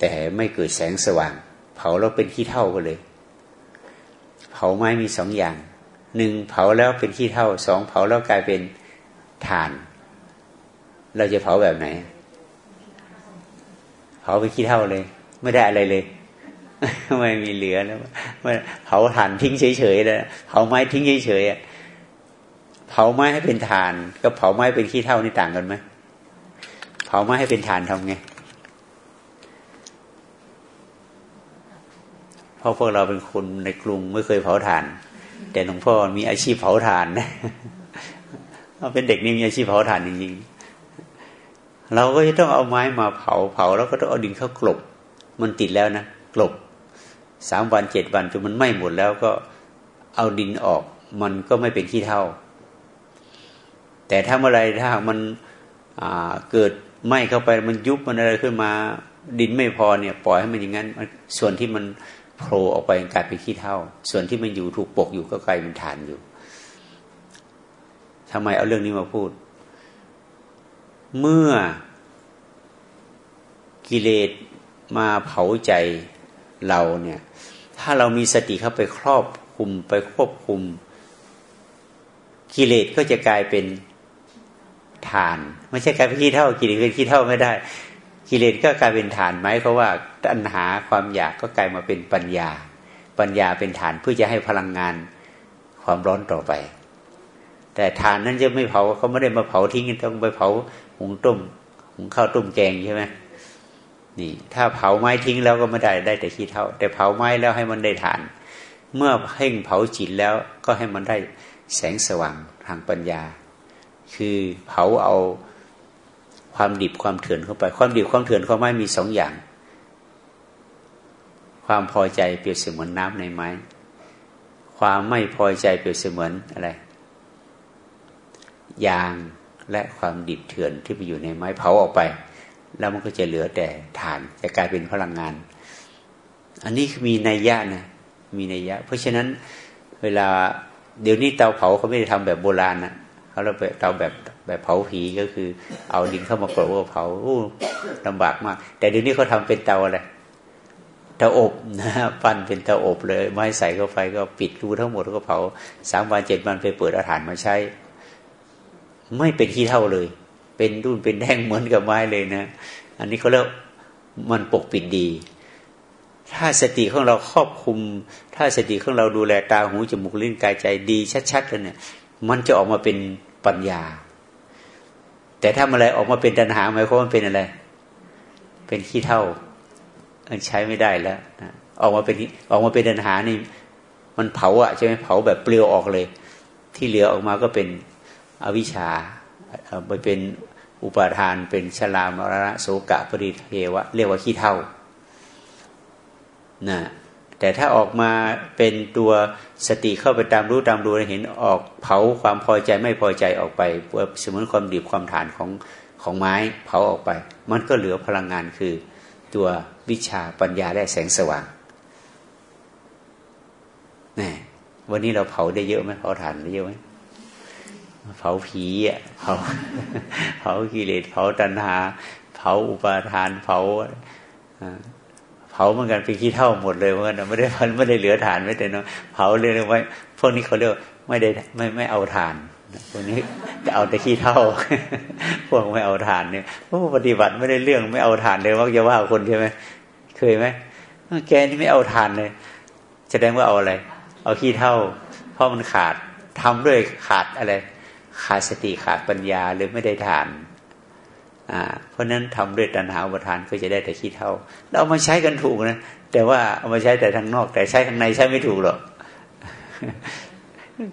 Speaker 1: แต่ไม่เกิดแสงสว่าง เผาแล้วเป็นขี้เท่ากันเลย เผาไม้มีสองอย่างหนึ่งเผาแล้วเป็นขี้เท่าสองเผาแล้วกลายเป็นฐาน เราจะเผาแบบไหนาเป็นขี้เท่าเลย ไม่ได้อะไรเลยไม่มีเหลือแล้วเผาถ่านทิ้งเฉยๆเลยเผาไม้ทิ้งเฉยๆเผาไม้ให้เป็นฐานกับเผาไม้เป็นขี้เท่านี่ต่างกันไหมเผาไม้ให้เป็นฐานทำไงเพราะพวกเราเป็นคนในกรุงไม่เคยเผาถ่าน แต่หลวงพ่อมีอาชีพเผาถ่านนะเราเป็นเด็กนี่มีอาชีพเผาถ่านจริงๆ เราก็จะต้องเอาไม้มาเผาเผาแล้วก็ต้องเอาดินเข้ากลบ มันติดแล้วนะกลบสามวันเจ็ดวันจนมันไหม้หมดแล้วก็เอาดินออก มันก็ไม่เป็นขี้เท่า แต่ถ้าเมื่อไรถ้ามันเกิดไหม้เข้าไปมันยุบมันอะไรขึ้นมา ดินไม่พอเนี่ย ปล่อยให้มันอย่างนั้นส่วนที่มันโผล่ออกไปกลายเป็นขี้เท่า ส่วนที่มันอยู่ถูกปกอยู่ก็กลายเป็นฐานอยู่ทำไมเอาเรื่องนี้มาพูด เมื่อกิเลสมาเผาใจเราเนี่ย ถ้าเรามีสติเข้าไปครอบคุมไปควบคุม กิเลสก็จะกลายเป็นฐาน ไม่ใช่กลายเป็นขี้เท่ากิเลสเป็นขี้เท่าไม่ได้ กิเลสก็กลายเป็นฐานไหมเพราะว่าตัณหาความอยากก็กลายมาเป็นปัญญา ปัญญาเป็นฐานเพื่อจะให้พลังงานความร้อนต่อไป แต่ฐานนั้นจะไม่เผาเขาไม่ได้มาเผาทิ้งต้องไปเผา หุงต้มหุงข้าวต้มแกงใช่ไหมนี่ ถ้าเผาไม้ทิ้งแล้วก็ไม่ได้ได้แต่ขี้เท่า แต่เผาไม้แล้วให้มันได้ฐาน เมื่อเพ่งเผาจิตแล้วก็ให้มันได้แสงสว่างทางปัญญา คือเผาเอาความดิบความเถื่อนเข้าไป ความดิบความเถื่อนของไม้มีสองอย่าง ความพอใจเปรียบเสมือนน้ำในไม้ ความไม่พอใจเปรียบเสมือนอะไรยาง และความดิบเถื่อนที่ไปอยู่ในไม้เผาออกไป แล้วมันก็จะเหลือแต่ฐานจะกลายเป็นพลังงาน อันนี้มีนัยยะนะมีนัยยะ เพราะฉะนั้นเวลาเดี๋ยวนี้เตาเผาเขาไม่ได้ทำแบบโบราณนะเขาเราเตาแบบแบบเผาผีก็คือ เอาดินเข้ามากรบว่าเผาลำบากมาก แต่เดี๋ยวนี้เขาทาเป็นเตาอะไรเตาอบนะปั้นเป็นเตาอบเลย ไม้ใส่เข้าไปก็ปิดรูทั้งหมดแล้วก็เผาสามวันเจ็ดวันไปเปิดอาหารมาใช้ ไม่เป็นขี้เท่าเลย เป็นรุ่นเป็นแท่งเหมือนกับไม้เลยนะ อันนี้เขาเรียกมันปกปิดดี ถ้าสติของเราครอบคุม ถ้าสติของเราดูแลตาหูจมูกลิ้นกายใจดีชัดๆแล้วเนี่ย มันจะออกมาเป็นปัญญา แต่ถ้าอะไรออกมาเป็นตัณหาหมายความว่าเป็นอะไร เป็นขี้เท่ามันใช้ไม่ได้แล้วนะออกมาเป็นออกมาเป็นปัญหานี่ มันเผาอะใช่ไหมเผาแบบเปลียวออกเลย ที่เหลือออกมาก็เป็น อวิชชาไปเป็นอุปาทานเป็นชรามรณะโสกะปริเทวะ เรียกว่าขี้เท่านะแต่ถ้าออกมาเป็นตัวสติเข้าไปตามรู้ตามดูเห็นออกเผาความพอใจไม่พอใจออกไปสมมติความดิบความฐานของของไม้เผาออกไป มันก็เหลือพลังงานคือตัววิชาปัญญาและแสงสว่างนี่วันนี้เราเผาได้เยอะไหมเผาถ่านได้เยอะไหม เผาผีอะเผาเผากิเลสเผาตัณหา เผาอุปาทานเผาเผาเหมือนกันเป็นขี้เท่าหมดเลยเหมือนกันไม่ได้พันไม่ได้เหลือฐานไม่แต่เนาะเผาเรียกว่าพวกนี้เขาเรียกไม่ได้ไม่ไม่เอาฐานพวกนี้จะเอาแต่ขี้เท่า พวกไม่เอาฐานเนี่ยพวกปฏิบัติไม่ได้เรื่องไม่เอาฐานเลยว่าจะว่าคนใช่ไหมเคยไหมแกนี่ไม่เอาฐานเลยแสดงว่าเอาอะไร เอาขี้เท่า เพราะมันขาดทำด้วยขาดอะไร ขาดสติขาดปัญญาหรือไม่ได้ฐานเพราะนั้นทำด้วยตัณหาอุปทานก็จะได้แต่ขี้เท่า เราเอามาใช้กันถูกนะ แต่ว่าเอามาใช้แต่ทางนอก แต่ใช้ทางในใช้ไม่ถูกหรอก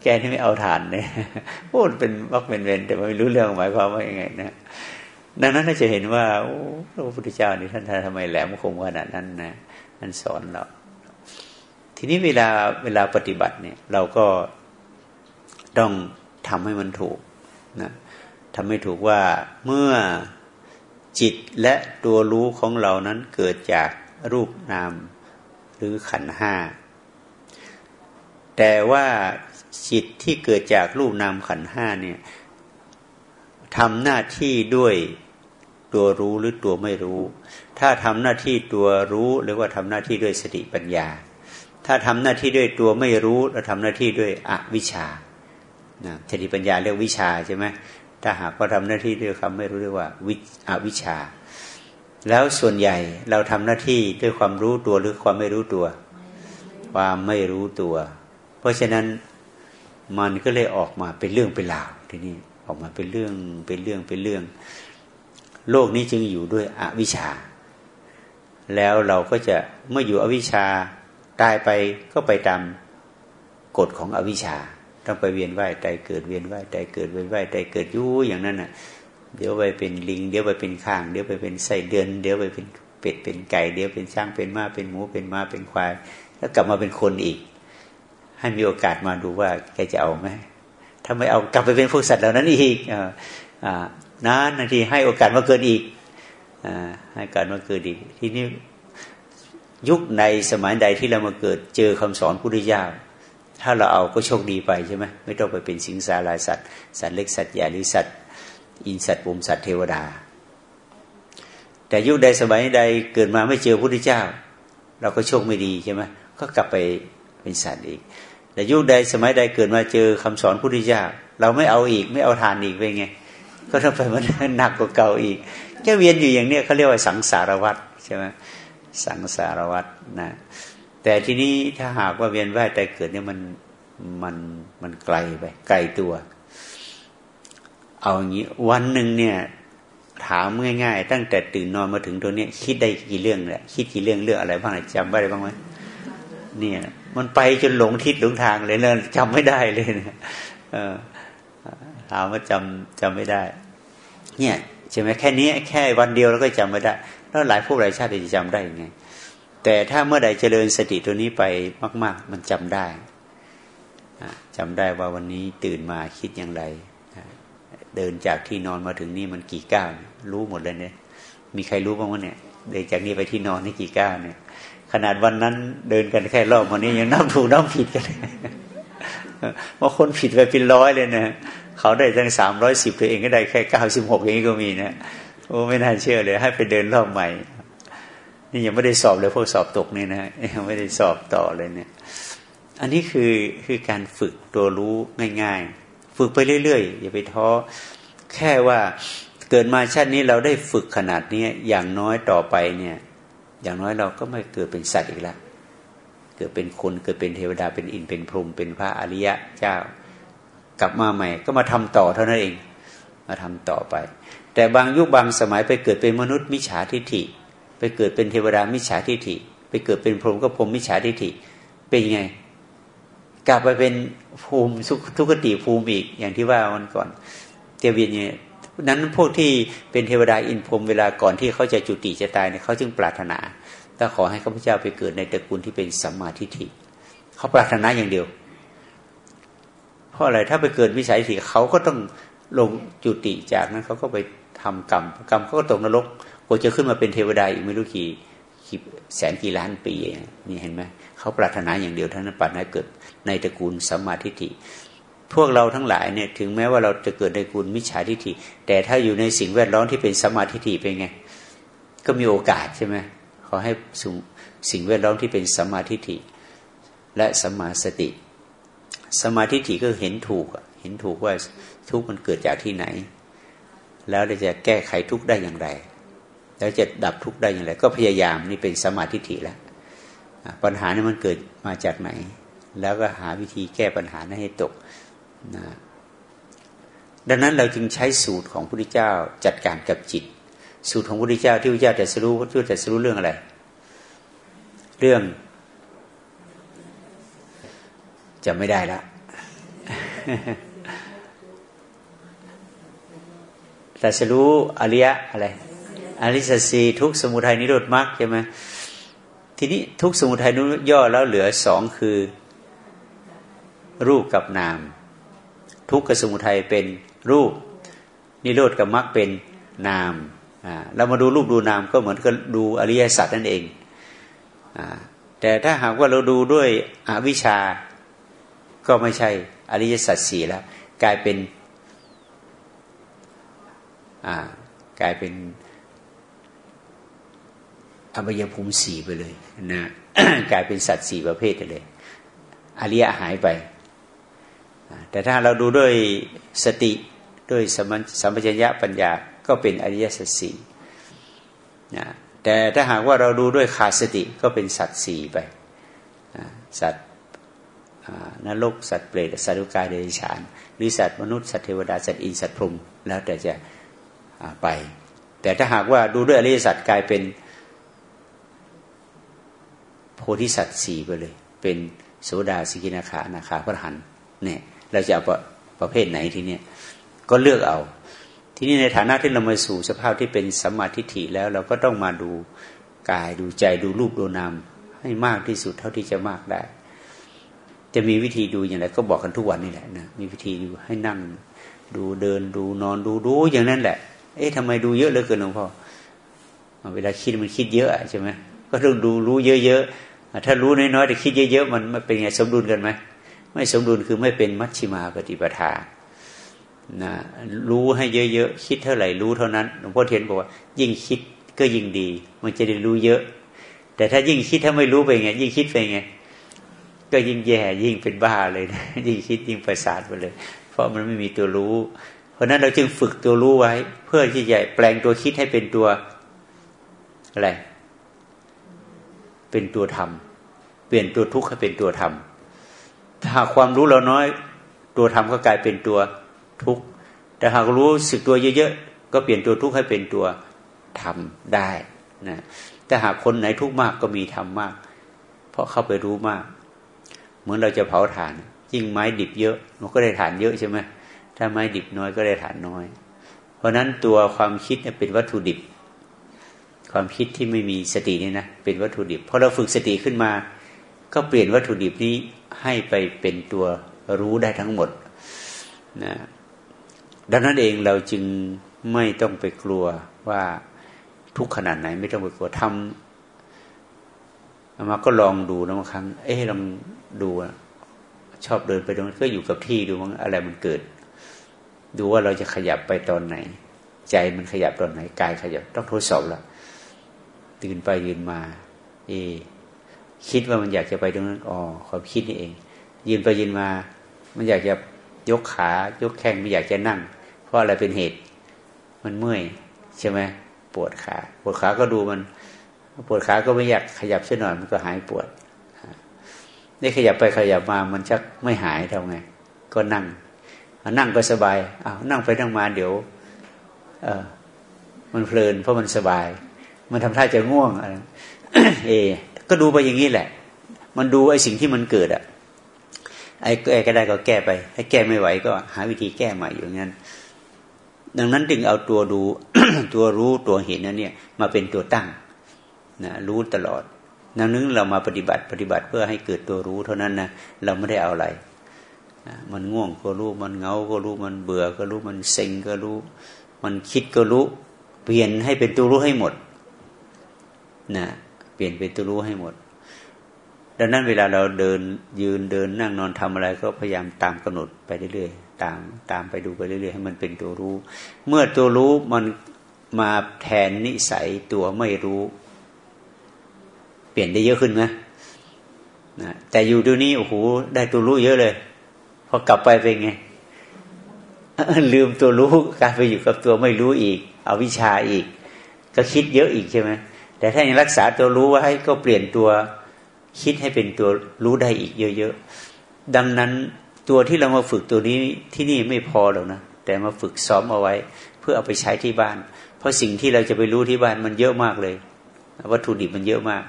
Speaker 1: แกที่ไม่เอาฐานเนี่ยพูดเป็นวักเป็นเวนแต่ไม่รู้เรื่องหมายความว่ายังไงนะดังนั้นเราจะเห็นว่าโอ้พระพุทธเจ้านี่ท่านทำไมแหลมคมขนาดนั้นนะท่านสอนเรา ทีนี้เวลาเวลาปฏิบัติเนี่ย เราก็ต้อง ทำให้มันถูกนะทำให้ถูกว่าเมื่อจิตและตัวรู้ของเรานั้นเกิดจากรูปนามหรือขันห้า แต่ว่าจิตที่เกิดจากรูปนามขันห้าเนี่ยทำหน้าที่ด้วยตัวรู้หรือตัวไม่รู้ ถ้าทำหน้าที่ตัวรู้หรือว่าทำหน้าที่ด้วยสติปัญญา ถ้าทำหน้าที่ด้วยตัวไม่รู้แล้วทำหน้าที่ด้วยอวิชชา สติปัญญาเรียกวิชาใช่ไหมถ้าหากว่าทำหน้าที่ด้วยคำไม่รู้เรียกว่าวิอวิชา แล้วส่วนใหญ่เราทำหน้าที่ด้วยความรู้ตัวหรือความไม่รู้ตัว ความไม่รู้ตัว เพราะฉะนั้นมันก็เลยออกมาเป็นเรื่องเป็นราวทีนี้ออกมาเป็นเรื่องเป็นเรื่องเป็นเรื่อง โลกนี้จึงอยู่ด้วยอวิชชา แล้วเราก็จะเมื่ออยู่อวิชชาตายไปก็ไปตามกฎของอวิชชา ต้องไปเวียนว่ายตายเกิดเวียนว่ายตายเกิดเวียนว่ายตายเกิดยู่อย่างนั้นน่ะ เดี๋ยวไปเป็นลิง เดี๋ยวไปเป็นข้าง เดี๋ยวไปเป็นไส้เดือน เดี๋ยวไปเป็นเป็ดเป็นไก่ เดี๋ยวเป็นช้างเป็นม้าเป็นหมูเป็นม้าเป็นควาย แล้วกลับมาเป็นคนอีก ให้มีโอกาสมาดูว่าแกจะเอาไหมถ้าไม่เอากลับไปเป็นพวกสัตว์เหล่านั้นอีกนานนาทีให้โอกาสมาเกิดอีกอให้โอกาสมาเกิดอีกทีนี้ยุคในสมัยใดที่เรามาเกิดเจอคำสอนพุทธเจ้า ถ้าเราเอาก็โชคดีไปใช่ไหมไม่ต้องไปเป็นสิงสารายสัตว์สัตว์เล็กสัตว์ใหญ่หรือสัตว์อินสัตว์ปุ่มสัตว์เทวดา แต่ยุคใดสมัยใดเกิดมาไม่เจอพระพุทธเจ้า เราก็โชคไม่ดีใช่ไหมก็กลับไปเป็นสัตว์อีก แต่ยุคใดสมัยใดเกิดมาเจอคำสอนพระพุทธเจ้า เราไม่เอาอีกไม่เอาทานอีกเป็นไง ก็ต้องไปมันหนักกว่าเก่าอีกแค่เวียนอยู่อย่างเนี้ยเขาเรียกว่าสังสารวัตรใช่ไหมสังสารวัตรนะ แต่ทีนี้ถ้าหากว่าเวียนว่ายแต่เกิดเนี่ยมันมันมันไกลไปไกลตัว เอาอย่างนี้ วันหนึ่งเนี่ย ถามง่ายๆ ตั้งแต่ตื่นนอนมาถึงตรงนี้คิดได้กี่เรื่องแหละคิดกี่เรื่องเรื่องอะไรบ้างจำได้บ้างไหมเนี่ยมันไปจนหลงทิศหลงทางเลยเลยจำไม่ได้เลยนะถามว่าจำจำไม่ได้ เนี่ยใช่ไหมแค่นี้แค่วันเดียวเราก็จำไม่ได้ แล้วหลายพวกหลายชาติจะจำได้ยังไง แต่ถ้าเมื่อใดเจริญสติตัวนี้ไปมาก ๆ มันจำได้จำได้ว่าวันนี้ตื่นมาคิดอย่างไร เดินจากที่นอนมาถึงนี่มันกี่ก้าวรู้หมดเลยเนี่ย มีใครรู้บ้างวะเนี่ย เดินจากนี้ไปที่นอนนี่กี่ก้าวเนี่ย ขนาดวันนั้นเดินกันแค่รอบวันนี้ยังนับถูกนับผิดกันว่าคนผิดไปเป็นร้อยเลยนะเขาได้ตั้งสามร้อยสิบตัวเองก็ได้แค่เก้าสิบหกอย่างนี้ก็มีนะโอ้ไม่น่าเชื่อเลย ให้ไปเดินรอบใหม่ นี่ยังไม่ได้สอบเลยพวกสอบตกนี่นะยังไม่ได้สอบต่อเลยเนี่ย อันนี้คือคือการฝึกตัวรู้ง่าย ๆ ฝึกไปเรื่อยๆอย่าไปท้อแค่ว่าเกิดมาชาตินี้เราได้ฝึกขนาดนี้อย่างน้อยต่อไปเนี่ย อย่างน้อยเราก็ไม่เกิดเป็นสัตว์อีกแล้วเกิดเป็นคนเกิดเป็นเทวดาเป็นอินเป็นพรหมเป็นพระอริยะเจ้ากลับมาใหม่ก็มาทำต่อเท่านั้นเอง มาทำต่อไป แต่บางยุคบางสมัยไปเกิดเป็นมนุษย์มิจฉาทิฏฐิ ไปเกิดเป็นเทวดามิจฉาทิฏฐิ ไปเกิดเป็นพรหมก็พรหมมิจฉาทิฏฐิ เป็นยังไง กลับไปเป็นภูมิทุกขติภูมิอีกอย่างที่ว่าวันก่อนเตียวินเนี่ยนั้นพวกที่เป็นเทวดาอินพรหมเวลาก่อนที่เขาจะจุติจะตายเนี่ยเขาจึงปรารถนาถ้าขอให้ข้าพเจ้าไปเกิดในตระกูลที่เป็นสัมมาทิฏฐิเขาปรารถนาอย่างเดียว เพราะอะไรถ้าไปเกิดวิสัยทิฏฐิเขาก็ต้องลงจุติจากนั้นเขาก็ไปทำกรรมกรรมเขาก็ตกนรก กว่าจะขึ้นมาเป็นเทวดาอีกไม่รู้กี่แสนกี่ล้านปีนี่เห็นไหมเขาปรารถนาอย่างเดียวท่านปรารถนาเกิดในตระกูลสัมมาทิฏฐิพวกเราทั้งหลายเนี่ยถึงแม้ว่าเราจะเกิดในตระกูลมิจฉาทิฏฐิ แต่ถ้าอยู่ในสิ่งแวดล้อมที่เป็นสัมมาทิฏฐิเป็นไง ก็มีโอกาสใช่ไหมขอให้สิ่งแวดล้อมที่เป็นสัมมาทิฏฐิ และสัมมาสติสัมมาทิฏฐิก็เห็นถูกเห็นถูกว่าทุกมันเกิดจากที่ไหน แล้วเราจะแก้ไขทุกได้อย่างไร แล้วจะดับทุกข์ได้อย่างไรก็พยายามนี่เป็นสมาธิถิแล้วปัญหานี่มันเกิดมาจากไหน แล้วก็หาวิธีแก้ปัญหานั้นให้ตกนะดังนั้นเราจึงใช้สูตรของพระพุทธเจ้าจัดการกับจิต สูตรของพระพุทธเจ้าที่พระพุทธเจ้าจะรู้พระพุทธเจ้าจะรู้เรื่องอะไร เรื่อง จะไม่ได้ละแต่จะรู้อริยะอะไร อริสสีทุกสมุทัยนิโรธมรรคใช่ไหมทีนี้ทุกสมุทัยนิโรธย่อแล้วเหลือสองคือ รูปกับนาม ทุกกับสมุทัยเป็นรูป นิโรธกับมรรคเป็นนามเรามาดูรูปดูนามก็เหมือนกับดูอริยสัจนั่นเองอแต่ถ้าหากว่าเราดูด้วยอวิชชา ก็ไม่ใช่อริยสัจสี่แล้ว กลายเป็นกลายเป็น อบายภูมิสี่ไปเลยนะกลายเป็นสัตว์สี่ประเภทเลยอริยะหายไป แต่ถ้าเราดูด้วยสติด้วยสัมปชัญญะปัญญาก็เป็นอริยสัจสี่นะแต่ถ้าหากว่าเราดูด้วยขาดสติก็เป็นสัตว์สี่ไปสัตว์นรกสัตว์เปรตสัตว์กายเดรัจฉานหรือสัตว์มนุษย์สัตว์เทวดาสัตว์อินสัตว์พรหมแล้วแต่จะไป แต่ถ้าหากว่าดูด้วยอริยสัจกลายเป็น โพธิสัตว์สี่ไปเลย เป็นโสดาสิกินาคานาคาพระหันเนี่ยเราจะเอาประเภทไหนทีเนี้ยก็เลือกเอา ทีนี้ในฐานะที่เรามาสู่สภาพที่เป็นสัมมาทิฏฐิแล้วเราก็ต้องมาดูกายดูใจดูรูปดูนามให้มากที่สุดเท่าที่จะมากได้ จะมีวิธีดูอย่างไรก็บอกกันทุกวันนี่แหละนะมีวิธีดูให้นั่ง ดูเดินดูนอนดูดูอย่างนั้นแหละ เอ๊ะทำไมดูเยอะเหลือเกินหลวงพ่อเวลาคิดมันคิดเยอะใช่ไหมก็ต้องดูรู้เยอะ ถ้ารู้น้อยๆแต่คิดเยอะๆมันมันเป็นไงสมดุลกันไหมไม่สมดุลคือไม่เป็นมัชชิมาปฏิปทานะรู้ให้เยอะๆคิดเท่าไหร่รู้เท่านั้นหลวงพ่อเทียนบอกว่า ยิ่งคิดก็ยิ่งดี มันจะได้รู้เยอะ แต่ถ้ายิ่งคิดถ้าไม่รู้ไปไง ยิ่งคิดไปไง ก็ยิ่งแย่ยิ่งเป็นบ้าเลยนะยิ่งคิดยิ่งประสาทไปเลย เพราะมันไม่มีตัวรู้ เพราะนั้นเราจึงฝึกตัวรู้ไว้ เพื่อที่จะแปลงตัวคิดให้เป็นตัวอะไร เป็นตัวธรรม เปลี่ยนตัวทุกข์ให้เป็นตัวธรรมถ้าความรู้เราน้อย ตัวธรรมก็กลายเป็นตัวทุกข์แต่หากรู้สึกตัวเยอะๆก็เปลี่ยนตัวทุกข์ให้เป็นตัวธรรมได้นะแต่หากคนไหนทุกข์มากก็มีธรรมมาก เพราะเข้าไปรู้มาก เหมือนเราจะเผาถ่านยิ่งไม้ดิบเยอะมันก็ได้ฐานเยอะใช่ไหมถ้าไม้ดิบน้อยก็ได้ฐานน้อย เพราะนั้นตัวความคิดเป็นวัตถุดิบ ความคิดที่ไม่มีสตินี่นะเป็นวัตถุดิบพอเราฝึกสติขึ้นมา ก็เปลี่ยนวัตถุดิบนี้ให้ไปเป็นตัวรู้ได้ทั้งหมดนะดังนั้นเองเราจึงไม่ต้องไปกลัวว่าทุกขนาดไหน ไม่ต้องไปกลัวทำมาก็ลองดูนะบางครั้ง เอ๊ะลองดูชอบเดินไปตรงนั้นก็อยู่กับที่ดูว่าอะไรมันเกิด ดูว่าเราจะขยับไปตอนไหน ใจมันขยับตอนไหนกายขยับต้องทดสอบละ ตื่นไปยืนมาเอคิดว่ามันอยากจะไปตรงนั้นอ๋อความคิดนี่เอง ยืนไปยืนมา มันอยากจะยกขายกแข้งไม่อยากจะนั่ง เพราะอะไรเป็นเหตุ มันเมื่อยใช่ไหมปวดขา ปวดขาก็ดูมัน ปวดขาก็ไม่อยากขยับเช่นหน่อยมันก็หายปวดนี่ขยับไปขยับมามันชักไม่หายทำไง ก็นั่งนั่งก็สบายอ้าวนั่งไปนั่งมาเดี๋ยว เออมันเพลินเพราะมันสบาย มันทำท่าจะง่วงอะไรเอ ก็ดูไปอย่างนี้แหละ มันดูไอ้สิ่งที่มันเกิดอะไอ้แก้ก็ได้ก็แก้ไป ถ้าแก้ไม่ไหวก็หาวิธีแก้ใหม่อยู่งั้น ดังนั้นจึงเอาตัวดูตัวรู้ตัวเห็นนั้นเนี่ย มาเป็นตัวตั้งนะรู้ตลอดดังนั้นเรามาปฏิบัติปฏิบัติเพื่อให้เกิดตัวรู้เท่านั้นนะเราไม่ได้เอาอะไรมันง่วงก็รู้มันเงาก็รู้มันเบื่อก็รู้มันเซ็งก็รู้ มันคิดก็รู้ เปลี่ยนให้เป็นตัวรู้ให้หมด นะเปลี่ยนเป็นตัวรู้ให้หมด ดังนั้นเวลาเราเดินยืนเดินนั่งนอนทำอะไรก็พยายามตามกำหนดไปเรื่อยๆตามตามไปดูไปเรื่อยๆให้มันเป็นตัวรู้ เมื่อตัวรู้มันมาแทนนิสัยตัวไม่รู้ เปลี่ยนได้เยอะขึ้นไหมนะแต่อยู่ดูนี้โอ้โหได้ตัวรู้เยอะเลยพอกลับไปเป็นไงลืมตัวรู้กลายไปอยู่กับตัวไม่รู้อีก เอาวิชาอีก ก็คิดเยอะอีกใช่ไหม แต่ถ้ายังรักษาตัวรู้ไว้ก็เปลี่ยนตัวคิดให้เป็นตัวรู้ได้อีกเยอะๆดังนั้นตัวที่เรามาฝึกตัวนี้ที่นี่ไม่พอหรอกนะแต่มาฝึกซ้อมเอาไว้ เพื่อเอาไปใช้ที่บ้าน เพราะสิ่งที่เราจะไปรู้ที่บ้านมันเยอะมากเลย วัตถุดิบมันเยอะมาก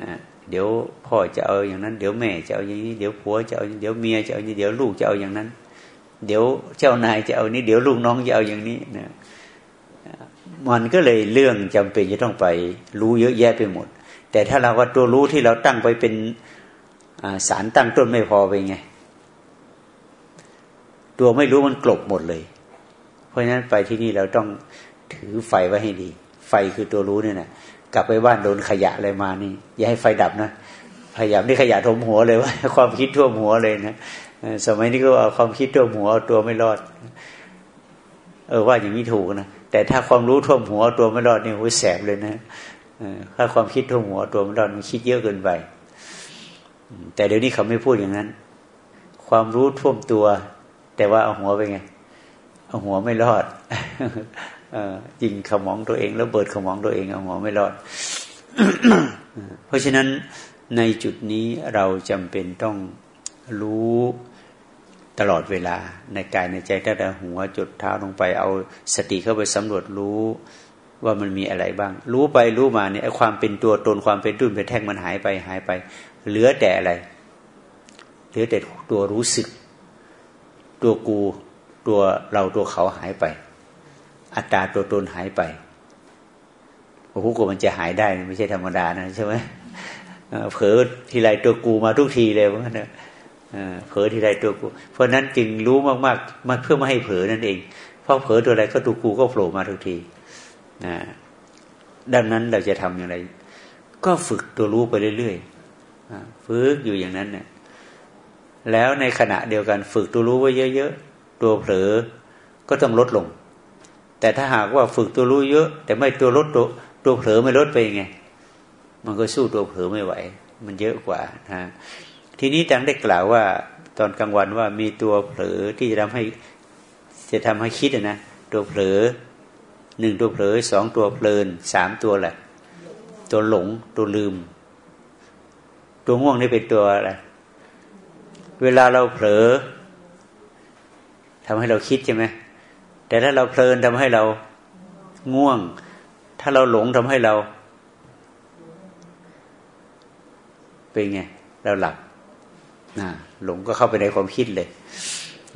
Speaker 1: นะเดี๋ยวพ่อจะเอาอย่างนั้น เดี๋ยวแม่จะเอาอย่างนี้ เดี๋ยวผัวจะเอาเดี๋ยวเมียจะเอาอย่างเดี๋ยวลูกจะเอาอย่างนั้น เดี๋ยวเจ้านายจะเอานี้เดี๋ยวลูกน้องจะเอาอย่างนี้นะ มันก็เลยเรื่องจำเป็นจะต้องไปรู้เยอะแยะไปหมด แต่ถ้าเราว่าตัวรู้ที่เราตั้งไปเป็นสารตั้งต้นไม่พอไปไง ตัวไม่รู้มันกลบหมดเลย เพราะฉะนั้นไปที่นี่เราต้องถือไฟไว้ให้ดี ไฟคือตัวรู้เนี่ยนะกลับไปบ้านโดนขยะอะไรมานี่ อย่าให้ไฟดับนะพยายามนี่ขยะทมหัวเลยว่าความคิดท่วมหัวเลยนะสมัยนี้ก็เอาความคิดท่วมหัวเอาตัวไม่รอด เออว่าอย่างนี้ถูกนะ แต่ถ้าความรู้ท่วมหัวตัวไม่รอดนี่โอ้แสบเลยนะถ้าความคิดท่วมหัวตัวไมันเรามันคิดเยอะเกินไปแต่เดี๋ยวนี้เขาไม่พูดอย่างนั้น ความรู้ท่วมตัว แต่ว่าเอาหัวไปไงเอาหัวไม่รอดยิงขมองตัวเอง แล้วเบิดขมองตัวเองเอาหัวไม่รอด เพราะฉะนั้นในจุดนี้เราจำเป็นต้องรู้ ตลอดเวลาในกายในใจตั้งแต่หัวจุดเท้าลงไปเอาสติเข้าไปสำรวจรู้ว่ามันมีอะไรบ้าง รู้ไปรู้มาเนี่ยความเป็นตัวตนความเป็นดุนเป็นแท่งมันหายไปหายไป เหลือแต่อะไร เหลือแต่ตัวรู้สึก ตัวกูตัวเราตัวเขาหายไป อัตตาตัวตนหายไปโอ้โหกูมันจะหายได้ไม่ใช่ธรรมดานะใช่ไหมเผลอทีไรตัวกูมาทุกทีเลยว่าเนี่ย เผลอทีไรตัวกู เพราะนั้นจึงรู้มากๆมาเพื่อไม่ให้เผลอนั่นเองเพราะเผลอตัวอะไรก็ตัวกูก็โผล่มาทุกทีนะดังนั้นเราจะทำอย่างไร ก็ฝึกตัวรู้ไปเรื่อยๆฝึกอยู่อย่างนั้นเนี่ยแล้วในขณะเดียวกันฝึกตัวรู้ไว้เยอะๆตัวเผลอก็ต้องลดลง แต่ถ้าหากว่าฝึกตัวรู้เยอะ แต่ไม่ตัวลดตัวตัวเผลอไม่ลดไปไง มันก็สู้ตัวเผลอไม่ไหว มันเยอะกว่านะ ทีนี้จังได้กล่าวว่าตอนกลางวันว่ามีตัวเผลอที่จะทำให้จะทำให้คิดนะตัวเผลอหนึ่งตัวเผลอสองตัวเพลินสามตัวแหละตัวหลงตัวลืม ตัวง่วงนี่เป็นตัวอะไรเวลาเราเผลอทำให้เราคิดใช่ไหมแต่ถ้าเราเพลินทำให้เราง่วง ถ้าเราหลงทำให้เรา เป็นไง เราหลับ นะหลงก็เข้าไปในความคิดเลย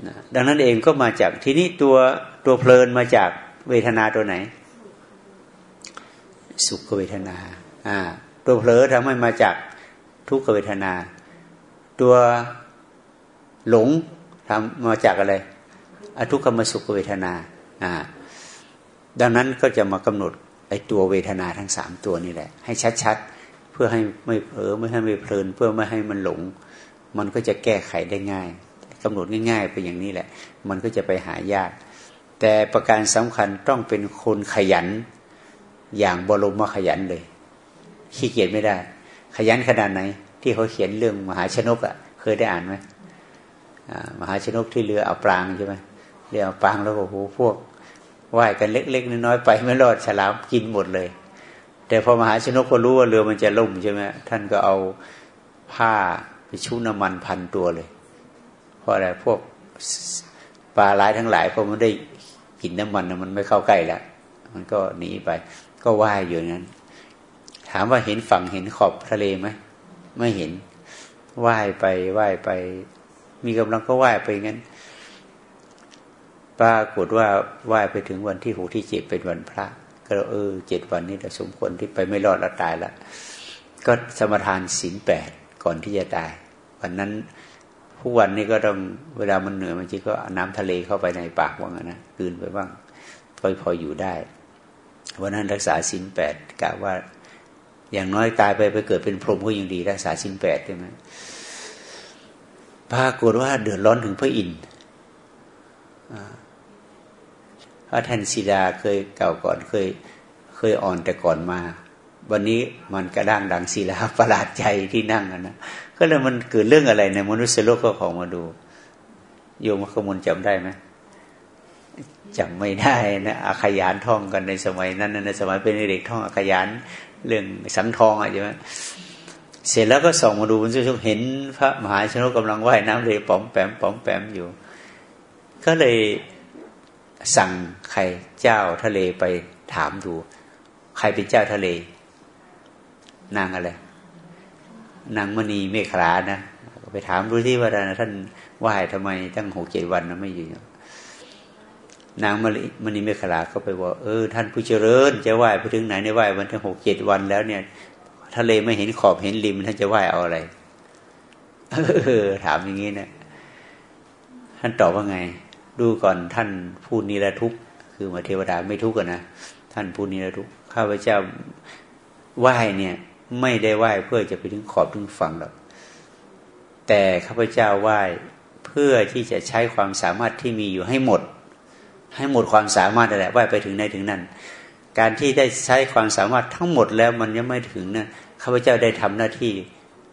Speaker 1: นะดังนั้นเองก็มาจากทีนี้ตัวตัวเพลินมาจากเวทนาตัวไหน สุขเวทนาอ่าตัวเผลอทำให้มาจากทุกขเวทนา ตัวหลงทำมาจากอะไร อทุกขมสุขเวทนาอ่าดังนั้นก็จะมากำหนดไอ้ตัวเวทนาทั้งสามตัวนี่แหละ ให้ชัดๆเพื่อให้ไม่เผลอไม่ให้ไม่เพลิน เพื่อไม่ให้มันหลง มันก็จะแก้ไขได้ง่ายกำหนดง่าย ๆ ไปอย่างนี้แหละ มันก็จะไปหายาก แต่ประการสำคัญต้องเป็นคนขยัน อย่างบรมมาขยันเลย ขี้เกียจไม่ได้ ขยันขนาดไหน ที่เขาเขียนเรื่องมหาชนกอะ่ะ เคยได้อ่านไหมมหาชนกที่เรือเอาปรางใช่ไหมเรือเอาปรางแล้วก็โหพวกว่ายกันเล็กๆน้อยๆไปไม่รอดฉลามกินหมดเลย แต่พอมหาชนกก็รู้ว่าเรือมันจะล่มใช่ไหมท่านก็เอาผ้า ไปชุน้ำมันพันตัวเลย เพราะอะไรพวกปลาร้ายทั้งหลายพอมันได้กินน้ำมันมันไม่เข้าใกล้แล้วมันก็หนีไป ก็ว่ายอยู่นั้น ถามว่าเห็นฝั่งเห็นขอบทะเลไหมไม่เห็นว่ายไปว่ายไป มีกำลังก็ไหว้ไปงั้นปรากฏว่าไหว้ไปถึงวันที่หกที่เจ็ดเป็นวันพระ ก็เออเจ็ดวันนี้แต่สมควรที่ไปไม่รอดแล้วตายละก็สมทานศีลแปด ก่อนที่จะตาย วันนั้นผู้วันนี้ก็ต้องเวลามันเหนื่อยมันจีก็น้ำทะเลเข้าไปในปากว่างนะกืนไปบ้างก็พออยู่ได้วันนั้นรักษาศีลแปดกะว่า อย่างน้อยตายไปไปเกิดเป็นพรหมก็ยังดีรักษาศีลแปดใช่ไหมปรากฏว่าเดือดร้อนถึงพระอินทร์พระท่านศิดาเคยเก่าก่อนเคย เคยอ่อนแต่ก่อนมา วันนี้มันกระด้างดังศิลาประหลาดใจที่นั่งนะก็เลยมันเกิดเรื่องอะไรในมนุษย์โลกก็ของมาดู โยมขมลจำได้ไหมจำไม่ได้นะอาขยานท่องกันในสมัยนั้นในสมัยเป็นเด็กท่องอาขยานเรื่องสังทองอะไรใช่ไหมเสร็จแล้วก็ส่องมาดูบนชุกเห็นพระมหาชนกกำลังว่ายน้ำเลยป๋อมแปมป๋อมแปมอยู่ ก็เลยสั่งใครเจ้าทะเลไปถามดู ใครเป็นเจ้าทะเล นางอะไร นางมณีเมฆรานะไปถามดูที่ว่าท่านว่ายทำไมตั้งหกเจ็ดวันนะไม่อยู่นางมณีเมฆราก็ไปบอกเออท่านผู้เจริญ จะว่ายไปถึงไหนในว่ายวันที่หกเจ็ดวันแล้วเนี่ย ทะเลไม่เห็นขอบเห็นริมท่านจะไหว้เอาอะไรเออถามอย่างนี้เนะี่ยท่านตอบว่าไง ดูก่อนท่านผู้นิรทุกข์คือมาเทวดาไม่ทุกข์นะท่านผู้นิรทุกข์ข้าพเจ้าไหว้เนี่ย ไม่ได้ไหว้เพื่อจะไปถึงขอบถึงฝั่งหรอกแต่ข้าพเจ้าไหว้เพื่อที่จะใช้ความสามารถที่มีอยู่ให้หมด ให้หมดความสามารถอะไรไหว้ไปถึงไหนถึงนั้น การที่ได้ใช้ความสามารถทั้งหมดแล้วมันยังไม่ถึงนะข้าพเจ้าได้ทำหน้าที่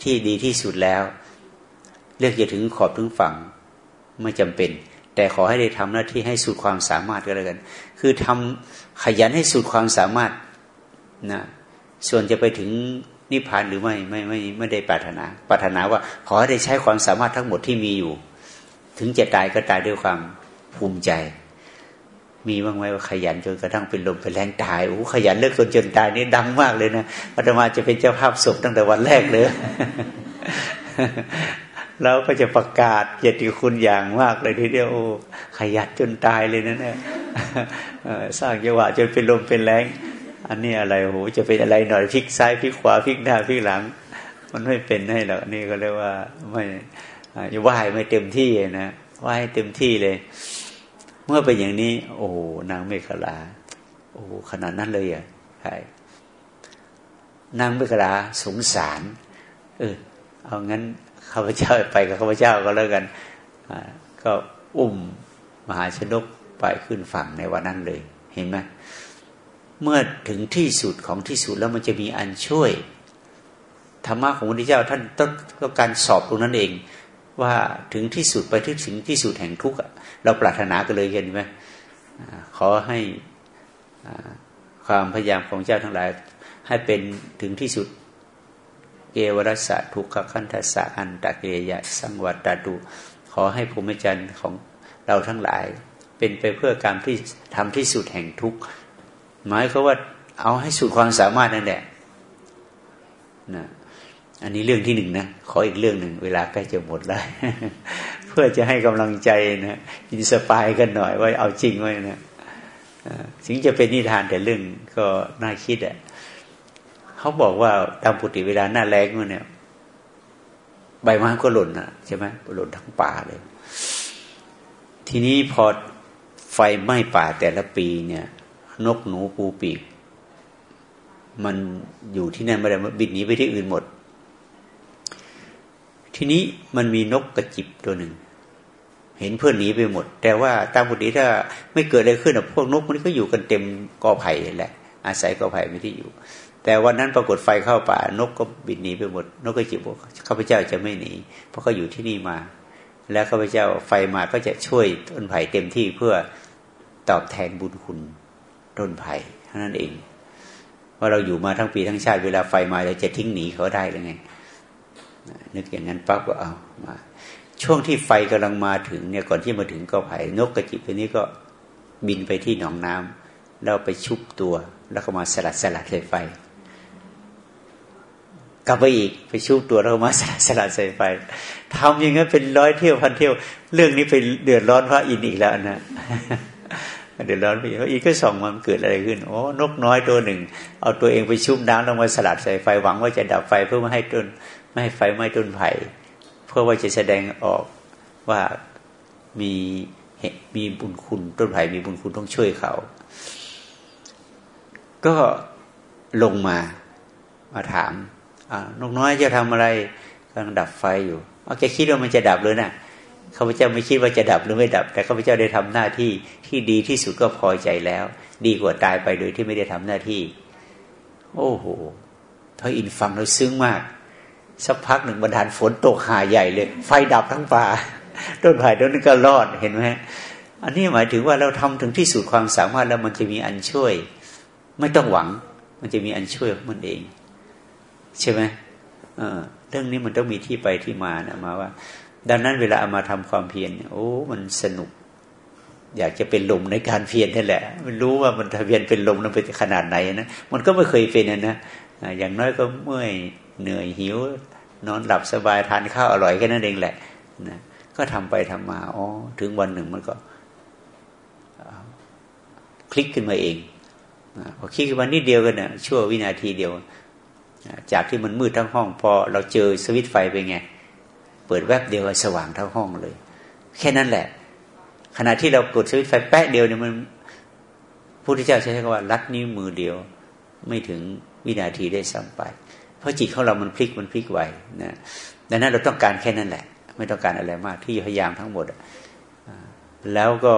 Speaker 1: ที่ดีที่สุดแล้วเรียกจะถึงขอบถึงฝั่งไม่จำเป็น แต่ขอให้ได้ทำหน้าที่ให้สุดความสามารถก็แล้วกัน คือทำขยันให้สุดความสามารถนะ ส่วนจะไปถึงนิพพานหรือไม่ไม่ไม่ไม่ได้ปรารถนา ปรารถนาว่าขอให้ได้ใช้ความสามารถทั้งหมดที่มีอยู่ ถึงจะตายก็ตายด้วยความภูมิใจ มีบ้างไหมว่าขยันจนกระทั่งเป็นลมเป็นแรงตายโอ้ขยันเลิกคนจนตายนี่ดังมากเลยนะอาตมาจะเป็นเจ้าภาพศพตั้งแต่วันแรกเลยแล้วก็จะประกาศเกียรติคุณอย่างมากเลยทีเดียวโอ้ขยันจนตายเลยนะเนี่ยสร้างจังหวะจนเป็นลมเป็นแรง อันนี้อะไรโหจะเป็นอะไรหน่อยพลิกซ้ายพลิกขวาพลิกหน้าพลิกหลัง มันไม่เป็นให้หรอกนี่ก็เรียกว่าไม่ไหวไม่เต็มที่นะไหวเต็มที่เลย เมื่อเป็นอย่างนี้ โอ้นางเมฆลา โอ้ขนาดนั้นเลยอะใช่นางเมฆลาสงสาร เออ เอางั้นข้าพเจ้าไปกับข้าพเจ้าก็แล้วกันก็อุ้มมหาชนกไปขึ้นฝั่งในวันนั้นเลย เห็นไหม เมื่อถึงที่สุดของที่สุดแล้วมันจะมีอันช่วยธรรมะของพระพุทธเจ้าท่านต้องการสอบตรงนั้นเอง ว่าถึงที่สุดไปถึงที่สุดแห่งทุกข์เราปรารถนากันเลยเห็นไหมขอให้ความพยายามของเจ้าทั้งหลาย ให้เป็นถึงที่สุดเอวรสะทุกขคันทัสสะอันตะเกยะสังวัตตุขอให้ภูมิจันทร์ของเราทั้งหลาย เป็นไปเพื่อการที่ทำที่สุดแห่งทุกข์ หมายเขาว่าเอาให้สุดความสามารถนั่นแหละนะอันนี้เรื่องที่หนึ่งนะ ขออีกเรื่องหนึ่งเวลาใกล้จะหมดแล้ว เพื่อจะให้กำลังใจนะ inspire กันหน่อยว่าเอาจริงไว้นะถึงจะเป็นนิทานแต่เรื่องก็น่าคิดอะเขาบอกว่าตามปกติเวลาหน้าแล้งเนี่ยใบไม้ก็หล่นอะใช่ไหมหล่นทั้งป่าเลย ทีนี้พอไฟไหม้ป่าแต่ละปีเนี่ย นกหนูปูปีก มันอยู่ที่นั่นไม่ได้บินหนีไปที่อื่นหมด ทีนี้มันมีนกกระจิบตัวหนึ่ง เห็นเพื่อนหนีไปหมด แต่ว่าตามปกติถ้าไม่เกิดอะไรขึ้นพวกนกมันก็อยู่กันเต็มกอไผ่แหละ อาศัยกอไผ่ไม่ที่อยู่ แต่วันนั้นปรากฏไฟเข้าป่านกก็บินหนีไปหมด นกก็จิบบอกข้าพเจ้าจะไม่หนี เพราะเขาอยู่ที่นี่มา แล้วข้าพเจ้าไฟมาก็จะช่วยต้นไผ่เต็มที่เพื่อตอบแทนบุญคุณ ต้นไผ่เท่านั้นเอง ว่าเราอยู่มาทั้งปีทั้งชาติเวลาไฟมาเราจะทิ้งหนีเขาได้หรือไงนึกอย่างนั้นปั๊บก็เอามา ช่วงที่ไฟกำลังมาถึงเนี่ยก่อนที่มาถึงก็ไผ่นกกระจิบตัวนี้ก็บินไปที่หนองน้ำแล้วไปชุบตัว แล้วก็มาสลัดสลัดใส่ไฟ กลับไปอีกไปชุบตัวแล้วมาสลัดสลัดใส่ไฟทำอย่างนั้นเป็นร้อยเที่ยวพันเที่ยว เรื่องนี้ไปเดือดร้อนพระอินอีกแล้วนะ เดือดร้อนไปพระอินก็ส่องมันเกิดอะไรขึ้นโอ้นกน้อยตัวหนึ่ง เอาตัวเองไปชุบน้ำแล้วมาสลัดใส่ไฟหวังว่าจะดับไฟเพื่อไม่ให้ต้นไม่ให้ไฟไหม้ต้นไผ่เพื่อว่าจะแสดงออกว่ามีมีบุญคุณต้นไผ่มีบุญคุณต้องช่วยเขา ก็ลงมามาถามนกน้อยจะทำอะไรกำลังดับไฟอยู่เอาแกคิดว่ามันจะดับเลยนะ ข้าพเจ้าไม่คิดว่าจะดับหรือไม่ดับ แต่ข้าพเจ้าได้ทำหน้าที่ที่ดีที่สุดก็พอใจแล้ว ดีกว่าตายไปโดยที่ไม่ได้ทำหน้าที่ โอ้โหเธออินฟังแล้วซึ้งมาก สักพักหนึ่งบรรดาฝนตกหาใหญ่เลย ไฟดับทั้งป่าต้นไผ่ต้นนี้ก็รอดเห็นไหมอันนี้หมายถึงว่าเราทำถึงที่สุดความสามารถแล้วมันจะมีอันช่วย ไม่ต้องหวัง มันจะมีอันช่วยมันเอง ใช่ไหมเออเรื่องนี้มันต้องมีที่ไปที่มานะมาว่า ดังนั้นเวลาเอามาทำความเพียรโอ้มันสนุก อยากจะเป็นลมในการเพียรนั่นแหละ มันรู้ว่ามันทะเบียนเป็นลมนั้นเป็นขนาดไหนนะมันก็ไม่เคยเป็นนะอย่างน้อยก็เมื่อยเหนื่อยหิว นอนหลับสบายทานข้าวอร่อยแค่นั้นเองแหละนะก็ทำไปทำมาอ๋อถึงวันหนึ่งมันก็คลิกขึ้นมาเองพอคลิกขึ้นมานิดเดียวกันนะชั่ววินาทีเดียว จากที่มันมืดทั้งห้องพอเราเจอสวิตไฟไปไง เปิดแวบเดียวสว่างทั้งห้องเลย แค่นั้นแหละ ขณะที่เรากดสวิตไฟแป๊ะเดียวเนี่ยมันพุทธเจ้าใช้คำว่ารัดนิ้วมือเดียว ไม่ถึงวินาทีได้ซ้ำไป เพราะจิตของเรามันพลิกมันพลิกไวนะดังนั้นเราต้องการแค่นั้นแหละ ไม่ต้องการอะไรมากที่พยายามทั้งหมดแล้วก็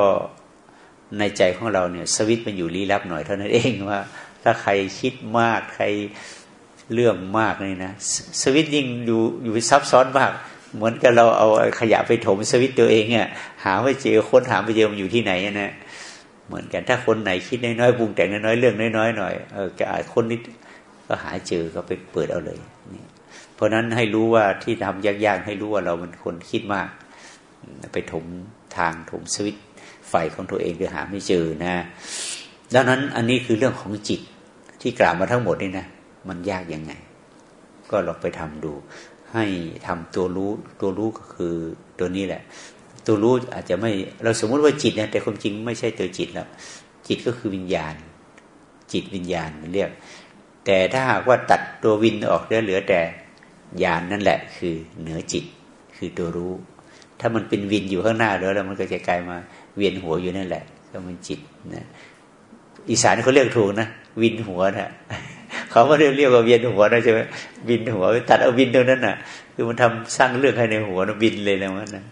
Speaker 1: ในใจของเราเนี่ย สวิตมันอยู่ลี้ลับหน่อยเท่านั้นเองว่า ถ้าใครคิดมากใครเรื่องมากเลยนะ สวิตยิ่งอยู่อยู่ซับซ้อนมาก เหมือนกับเราเอาขยะไปถมสวิตตัวเองเนี่ยหาไม่เจอคนหาไม่เจอมันอยู่ที่ไหนนะเหมือนกันถ้าคนไหนคิดน้อยๆปรุงแต่งน้อยๆเรื่องน้อยๆหน่อยเออจะคนนี้ก็หาเจอก็ไปเปิดเอาเลยนี่เพราะนั้นให้รู้ว่าที่ทำยากๆให้รู้ว่าเราเป็นคนคิดมาก ไปถมทางถมสวิตไฟของตัวเองคือหาไม่เจอนะ ดังนั้นอันนี้คือเรื่องของจิตที่กล่าวมาทั้งหมดนี่นะมันยากยังไง ก็ลองไปทำดู ให้ทำตัวรู้ตัวรู้ก็คือตัวนี้แหละ ตัวรู้อาจจะไม่เราสมมุติว่าจิตนะแต่ความจริงไม่ใช่ตัวจิตแล้วจิตก็คือวิญญาณ จิตวิญญาณเรียก แต่ถ้าหากว่าตัดตัววินออกเหลือแต่ญาณนนั่นแหละ คือเหนือจิตคือตัวรู้ ถ้ามันเป็นวินอยู่ข้างหน้าแล้วแล้วมันก็จะกลายมาเวียนหัวอยู่นั่นแหละ ก็มันจิตนะอีสานเขาเรียกถูกนะวินหัวนะ เขาไม่ได้เรียกว่าเวียนหัวนะใช่ไหมบินหัวตัดเอาบินตรงนั้นน่ะ คือมันทำสร้างเรื่องให้ในหัวนะบินเลยแล้วนั้น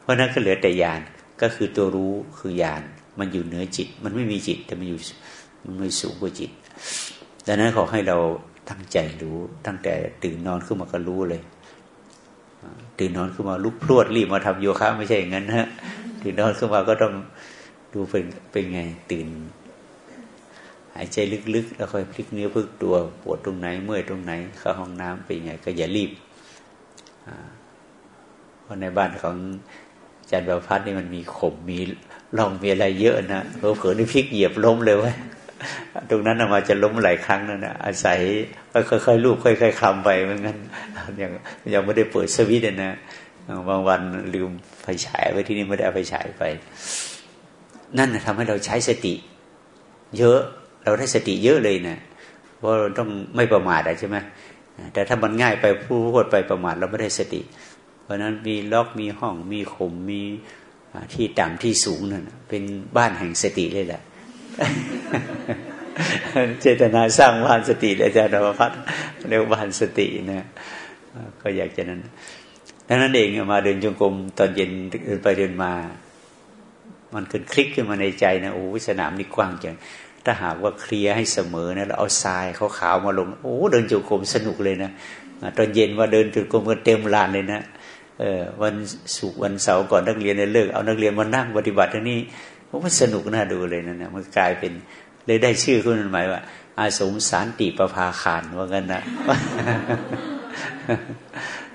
Speaker 1: เพราะนั้นก็เหลือแต่ญาณก็คือตัวรู้คือญาณมันอยู่เหนือจิต มันไม่มีจิตแต่มันอยู่มันไม่สูงกว่าจิตดังนั้นขอให้เราตั้งใจรู้ตั้งแต่ตื่นนอนขึ้นมาก็รู้เลยตื่นนอนขึ้นมาลุกพรวดรีบมาทำโยคะไม่ใช่อย่างนั้นฮะตื่นนอนขึ้นมาก็ต้องดูเป็นเป็นไงตื่นายใจลึกๆ แล้วค่อยพลิกเนื้อพลิกตัวปวดตรงไหนเมื่อยตรงไหนเข้าห้องน้ำเป็นไง ก็อย่ารีบเพราะในบ้านของจันทร์ประพัฒนี่มันมีขมมีร่องมีอะไรเยอะนะเผลอๆนี่พลิกเหยียบล้มเลยว้ตรงนั้นมาจะล้มหลายครั้งนั่นนะอาศัยค่อยๆลูบค่อยๆคลำไปเหมือนกันยังยังไม่ได้เปิดสวิตช์นะบางวันลืมไฟฉายไว้ที่นี่ไม่ได้เอาไฟฉายไป นั่นนะทำให้เราใช้สติ เยอะ เราได้สติเยอะเลยเนะเพราะเราต้องไม่ประมาทใช่ไหมแต่ถ้ามันง่ายไปผู้พูดไปประมาทเราไม่ได้สติ เพราะนั้นมีล็อกมีห้องมีขมมีที่ต่ำที่สูงนั่นเป็นบ้านแห่งสติเลยแหละเจตนาสร้างบ้านสติอาจารย์ธรรมพัฒน์เรียกบ้านสตินะก็อยากจะนั้นดังนั้นเองมาเดินจงกรมตอนเย็นเดินไปเดินมา มันเกิดคลิกขึ้นมาในใจนะโอ้สนามนี่กว้างจัง ถ้าหากว่าเคลียร์ให้เสมอนะเราเอาทรายเขาขาวมาลง โอ้เดินจงกรมสนุกเลยนะตอนเย็นว่าเดินจงกรมกันเต็มลานเลยนะเออวันศุกร์วันเสาร์ก่อนนักเรียนเลิกเอานักเรียนมานั่งปฏิบัติที่นี่มว่าสนุกน่าดูเลยนะเนี่ยมันกลายเป็นเลยได้ชื่อขึ้นมาหมายว่า อาสมสารติประภาคารว่ากันนะ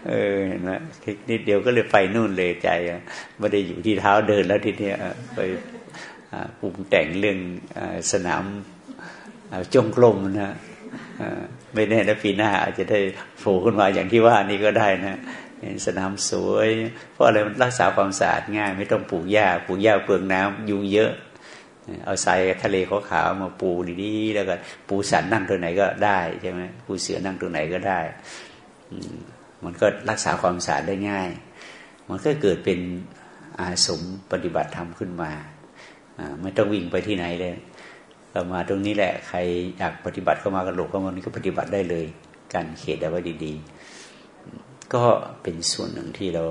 Speaker 1: เออเห็นไหมนิดเดียวก็เลยไปนู่นเลยใจไม่ได้อยู่ที่เท้าเดินแล้วทีนี้ไป ปรุงแต่งเรื่องสนามจงกลมนะไม่แน่นะปีหน้าอาจจะได้โผล่ขึ้นมาอย่างที่ว่านี่ก็ได้นะสนามสวย เพราะอะไรมันรักษาความสะอาดง่าย ไม่ต้องปลูกหญ้าปลูกหญ้าเปลืองน้ำยุงเยอะ เอาทรายทะเลขาวๆมาปูดีๆแล้วก็ปูสันนั่งตรงไหนก็ได้ใช่ไหมปูเสือนั่งตรงไหนก็ได้ มันก็รักษาความสะอาดได้ง่าย มันก็เกิดเป็นอาสมปฏิบัติธรรมขึ้นมา ไม่ต้องวิ่งไปที่ไหนเลยเรามาตรงนี้แหละใครอยากปฏิบัติเข้ามากระโหลกเข้ามานี่ก็ปฏิบัติได้เลย การเขตเอาไว้ดีๆ ก็เป็นส่วนหนึ่งที่เรา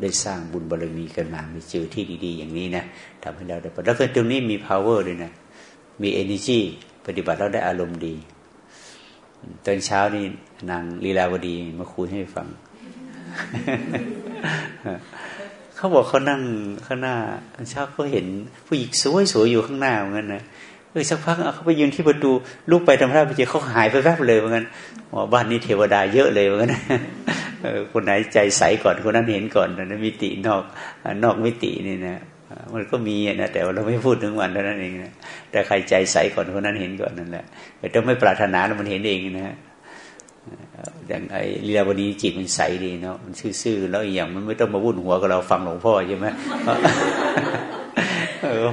Speaker 1: ได้สร้างบุญบารรมีกันมามีเจอที่ดี ๆ อย่างนี้นะทำให้เราได้แล้วก็ตรงนี้มี power ด้วยนะ มี energy ปฏิบัติแล้วได้อารมณ์ดีตอนเช้านี่นางลีลาวดีมาคุยให้ฟัง เขาบอกเขานั่งข้างหน้าเช้าเขาเห็นผู้หญิงสวยๆอยู่ข้างหน้าเหมือนกันนะเออสักพักเขาไปยืนที่ประตูลูกไปทำท่าไปเจอเขาหายไปแวบเลยเหมือนกันว่าบ้านนี้เทวดาเยอะเลยเหมือนกันคนไหนใจใสก่อนคนนั้นเห็นก่อนนะมิตินอกนอกมิตินี่นะมันก็มีนะแต่เราไม่พูดถึงวันเท่านั้นเองนะแต่ใครใจใสก่อนคนนั้นเห็นก่อนนั่นแหละแต่ต้องไม่ปรารถนาแล้วมันเห็นเองนะ อย่างไอ้ลีลาวดีจิตมันใสดีเนาะมันซื่อๆแล้วอย่างมันไม่ต้องมาวุ่นหัวกับเราฟังหลวงพ่อใช่ไหม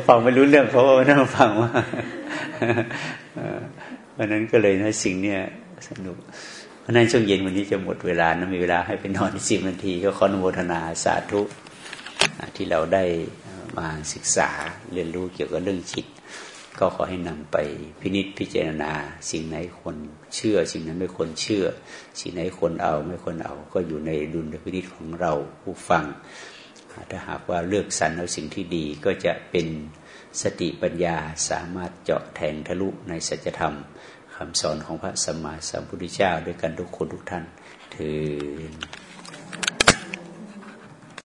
Speaker 1: ฟังไม่รู้เรื่องเขาไม่ต้องฟังว่าเพราะนั้นก็เลยนะสิ่งเนี้ยสนุกเพราะนั้นช่วงเย็นวันนี้จะหมดเวลานะมีเวลาให้ไปนอนสิบนาทีก็ขออนุโมทนาสาธุที่เราได้มาศึกษาเรียนรู้เกี่ยวกับเรื่องจิต ก็ขอให้นำไปพินิจพิจารณาสิ่งไหนคน เชื่อสิ่งนั้นไม่ควรเชื่อ สิ่งไหนคนเอาไม่ควรเอา ก็อยู่ในดุลพินิจของเราผู้ฟัง ถ้าหากว่าเลือกสรรเอาสิ่งที่ดีก็จะเป็นสติปัญญาสามารถเจาะแทงทะลุในสัจธรรมคำสอนของพระสัมมาสัมพุทธเจ้าด้วยกันทุกคนทุกท่านถือ